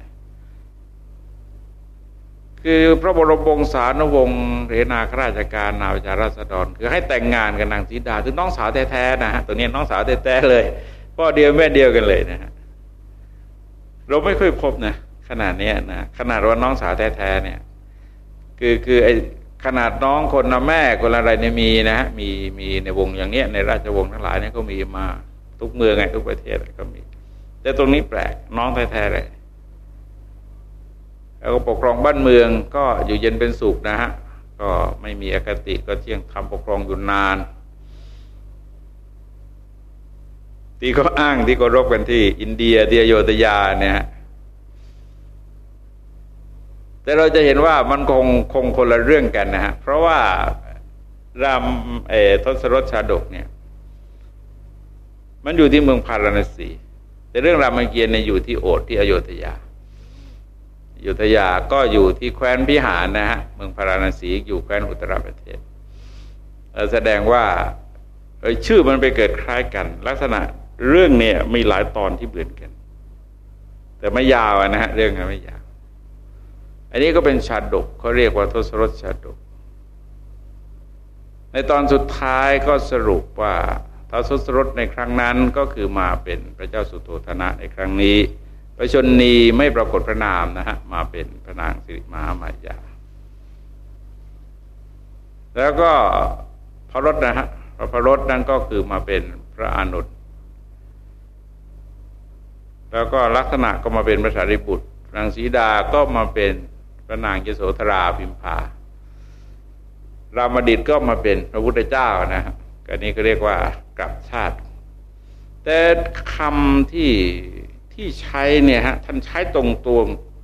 คือพระบรมวงศานุวงศ์เรนาข้าราชการนาวิจาราษฎร คือให้แต่งงานกับนางสีดาคือน้องสาวแท้ๆนะฮะตัวนี้น้องสาวแท้ๆเลยพ่อเดียวแม่เดียวกันเลยนะฮะเราไม่ค่อยพบนะขนาดนี้นะขนาดว่าน้องสาวแท้ๆเนี่ย คือคือไอขนาดน้องคนนะแม่คนอะไรเนี่ยมีนะฮะมีมีในวงอย่างเนี้ยในราชวงศ์ทั้งหลายเนี่ยก็มีมาทุกเมืองไงทุกประเทศก็มี แต่ตรงนี้แปลกน้องแท้ๆเลย แล้วก็ปกครองบ้านเมืองก็อยู่เย็นเป็นสุขนะฮะก็ไม่มีอคติก็เที่ยงทำปกครองอยู่นาน ที่เขาอ้างที่เขารบกันที่อินเดียที่อโยธยาเนี่ยแต่เราจะเห็นว่ามันคงคงคนละเรื่องกันนะฮะเพราะว่ารามเอทศรสชาดกเนี่ย มันอยู่ที่เมืองพาราณสี แต่เรื่องรามเกียรติเนี่ยอยู่ที่โอดที่อโยธยา ยุธยาก็อยู่ที่แคว้นพิหารนะฮะเมืองพาราณสีอยู่แคว้นอุตรประเทศแสดงว่าชื่อมันไปเกิดคล้ายกัน ลักษณะเรื่องเนี่ยมีหลายตอนที่เหมือนกัน แต่ไม่ยาวนะฮะเรื่องไม่ยาว อันนี้ก็เป็นชาดกเขาเรียกว่าทศรสชาดก ในตอนสุดท้ายก็สรุปว่าทศรสในครั้งนั้นก็คือมาเป็นพระเจ้าสุโธธนะในครั้งนี้ ระชนนีไม่ปรากฏพระนามนะฮะมาเป็นพระนางสิริมหามายา แล้วก็พระรถนะฮะพระพรถนั้นก็คือมาเป็นพระอนุตแล้วก็ลักษณะก็มาเป็นพระสารีบุตรนางสีดาก็มาเป็นพระนางเยโสธราพิมพารามดิตก็มาเป็นพระพุทธเจ้านะฮะก็นี้ก็เรียกว่ากลับชาติ แต่คำที่ ที่ใช้เนี่ยฮะท่านใช้ตรงตัว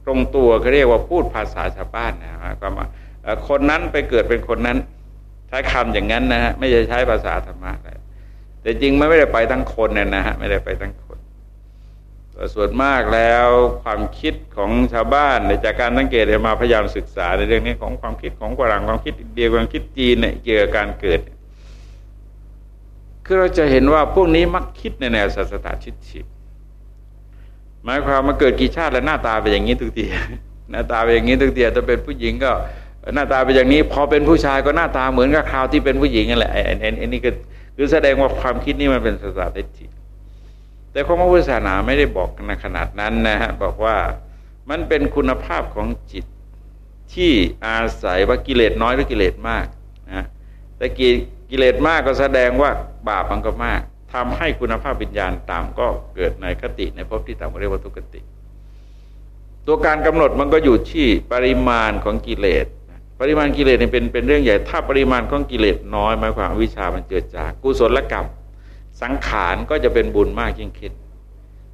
ตรงตัวเขาเรียกว่าพูดภาษาชาวบ้านนะฮะก็มคนนั้นไปเกิดเป็นคนนั้น ใช้คำอย่างนั้นนะฮะไม่ใช่ใช้ภาษาธรรมะเลยแต่จริงไม่ได้ไปทั้งคนเนี่ยนะฮะไม่ได้ไปทั้งคนส่วนมากแล้วความคิดของชาวบ้านในจากการสังเกตมาพยายามศึกษาในเรื่องนี้ของความคิดของฝรั่งความคิดเดียวความคิดจีนเนี่ยเกี่ยวกับการเกิดคือเราจะเห็นว่าพวกนี้มักคิดในแนวศาสนาชิดฉิบ หมายความมาเกิดกี่ชาติแล้วหน้าตาเป็นอย่างนี้ทุกทีหน้าตาเป็นอย่างนี้ทุกทีถ้าเป็นผู้หญิงก็หน้าตาเป็นอย่างนี้ พอเป็นผู้ชายก็หน้าตาเหมือนกับคราวที่เป็นผู้หญิงนั่นแหละไอ้นี่ก็คือแสดงว่าความคิดนี้มันเป็นศาสนาทิฏฐิแต่ของพระพุทธศาสนาไม่ได้บอกในขนาดนั้นนะฮะบอกว่ามันเป็นคุณภาพของจิตที่อาศัยว่ากิเลสน้อยหรือกิเลสมากนะแต่กิเลสมากก็แสดงว่าบาปมันก็มาก ทำให้คุณภาพวิญญาณต่ำก็เกิดในคติในภพที่ต่ำเรียกว่าทุกติ ตัวการกำหนดมันก็อยู่ที่ปริมาณของกิเลสปริมาณกิเลสเนี่ยเป็นเป็นเรื่องใหญ่ ถ้าปริมาณของกิเลสน้อยหมายความวิชามันเจือจางกุศลกรรมสังขารก็จะเป็นบุญมากยิ่งขึ้น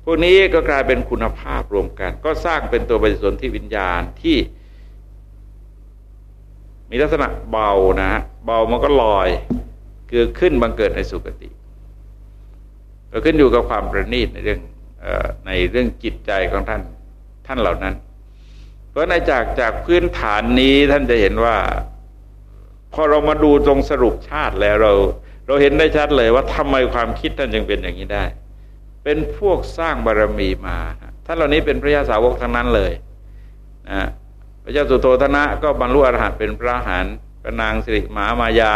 พวกนี้ก็กลายเป็นคุณภาพรวมกัน ก็สร้างเป็นตัวปฏิสนธิวิญญาณที่ มีลักษณะเบานะฮะเบามันก็ลอยเกิดขึ้นบังเกิดในสุคติ ก็ขึ้นอยู่กับความประณีตในเรื่องอในเรื่องจิตใจของท่านท่านเหล่านั้น เพราะในจากจากพื้นฐานนี้ท่านจะเห็นว่า พอเรามาดูตรงสรุปชาติแล้วเรา เราเห็นได้ชัดเลยว่าทำไมความคิดท่านจึงเป็นอย่างนี้ได้ เป็นพวกสร้างบารรมีมาท่านเหล่านี้เป็นพระยาสาวกทั้งนั้นเลยนะพระเจ้าสุโธธนะก็บรรลุอรหันต์เป็นพระหันพระนางสิริมามายา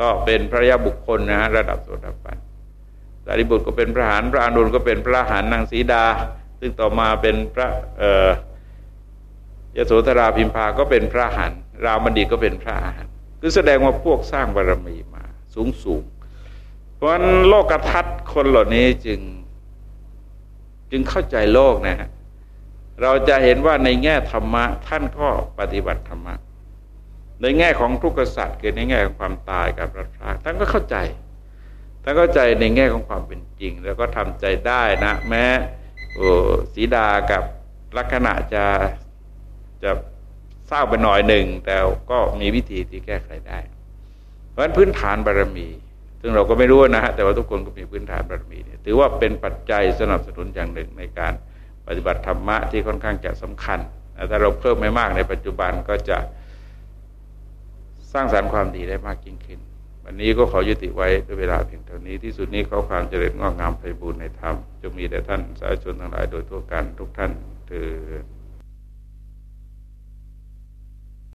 ก็เป็นพระยาบุคคลนะฮะระดับโสดาบัน สารีบุตรก็เป็นพระหันพระอานุนก็เป็นพระหันนางสีดา ซึ่งต่อมาเป็นพระยโสธราพิมพาก็เป็นพระหันรามดีก็เป็นพระหันคือแสดงว่าพวกสร้างบารมีมา สูงสูง เพราะฉะนั้นโลกทัศน์คนเหล่านี้จึงจึงเข้าใจโลกนะฮะเราจะเห็นว่าในแง่ธรรมะท่านก็ปฏิบัติธรรมะ ในแง่ของทุกข์สัตว์คือในแง่ของความตายกับรัตพรากท่านก็เข้าใจ ท่าเข้าใจในแง่ของความเป็นจริง แล้วก็ทำใจได้นะ แม้โอ้สีดากับลักษณะจะจะเศร้าไปหน่อยหนึ่ง แต่ก็มีวิธีที่แก้ไขได้ เพราะฉะนั้นพื้นฐานบารมี ซึ่งเราก็ไม่รู้นะฮะแต่ว่าทุกคนก็มีพื้นฐานบารมีเนี่ยถือว่าเป็นปัจจัยสนับสนุนอย่างหนึ่งในการปฏิบัติธรรมะที่ค่อนข้างจะสำคัญถ้าเราเพิ่มไม่มากในปัจจุบันก็จะสร้างสารรค์ความดีได้มากยิ่งขึ้น วันนี้ก็ขอยุติไว้ด้วยเวลาเพียงเท่านี้ที่สุดนี้ขอความเจริญงอกงามไปบูรณนธรรมจะมีแต่ท่านสาธุชนทั้งหลายโดยทั่วกันทุกท่านถือ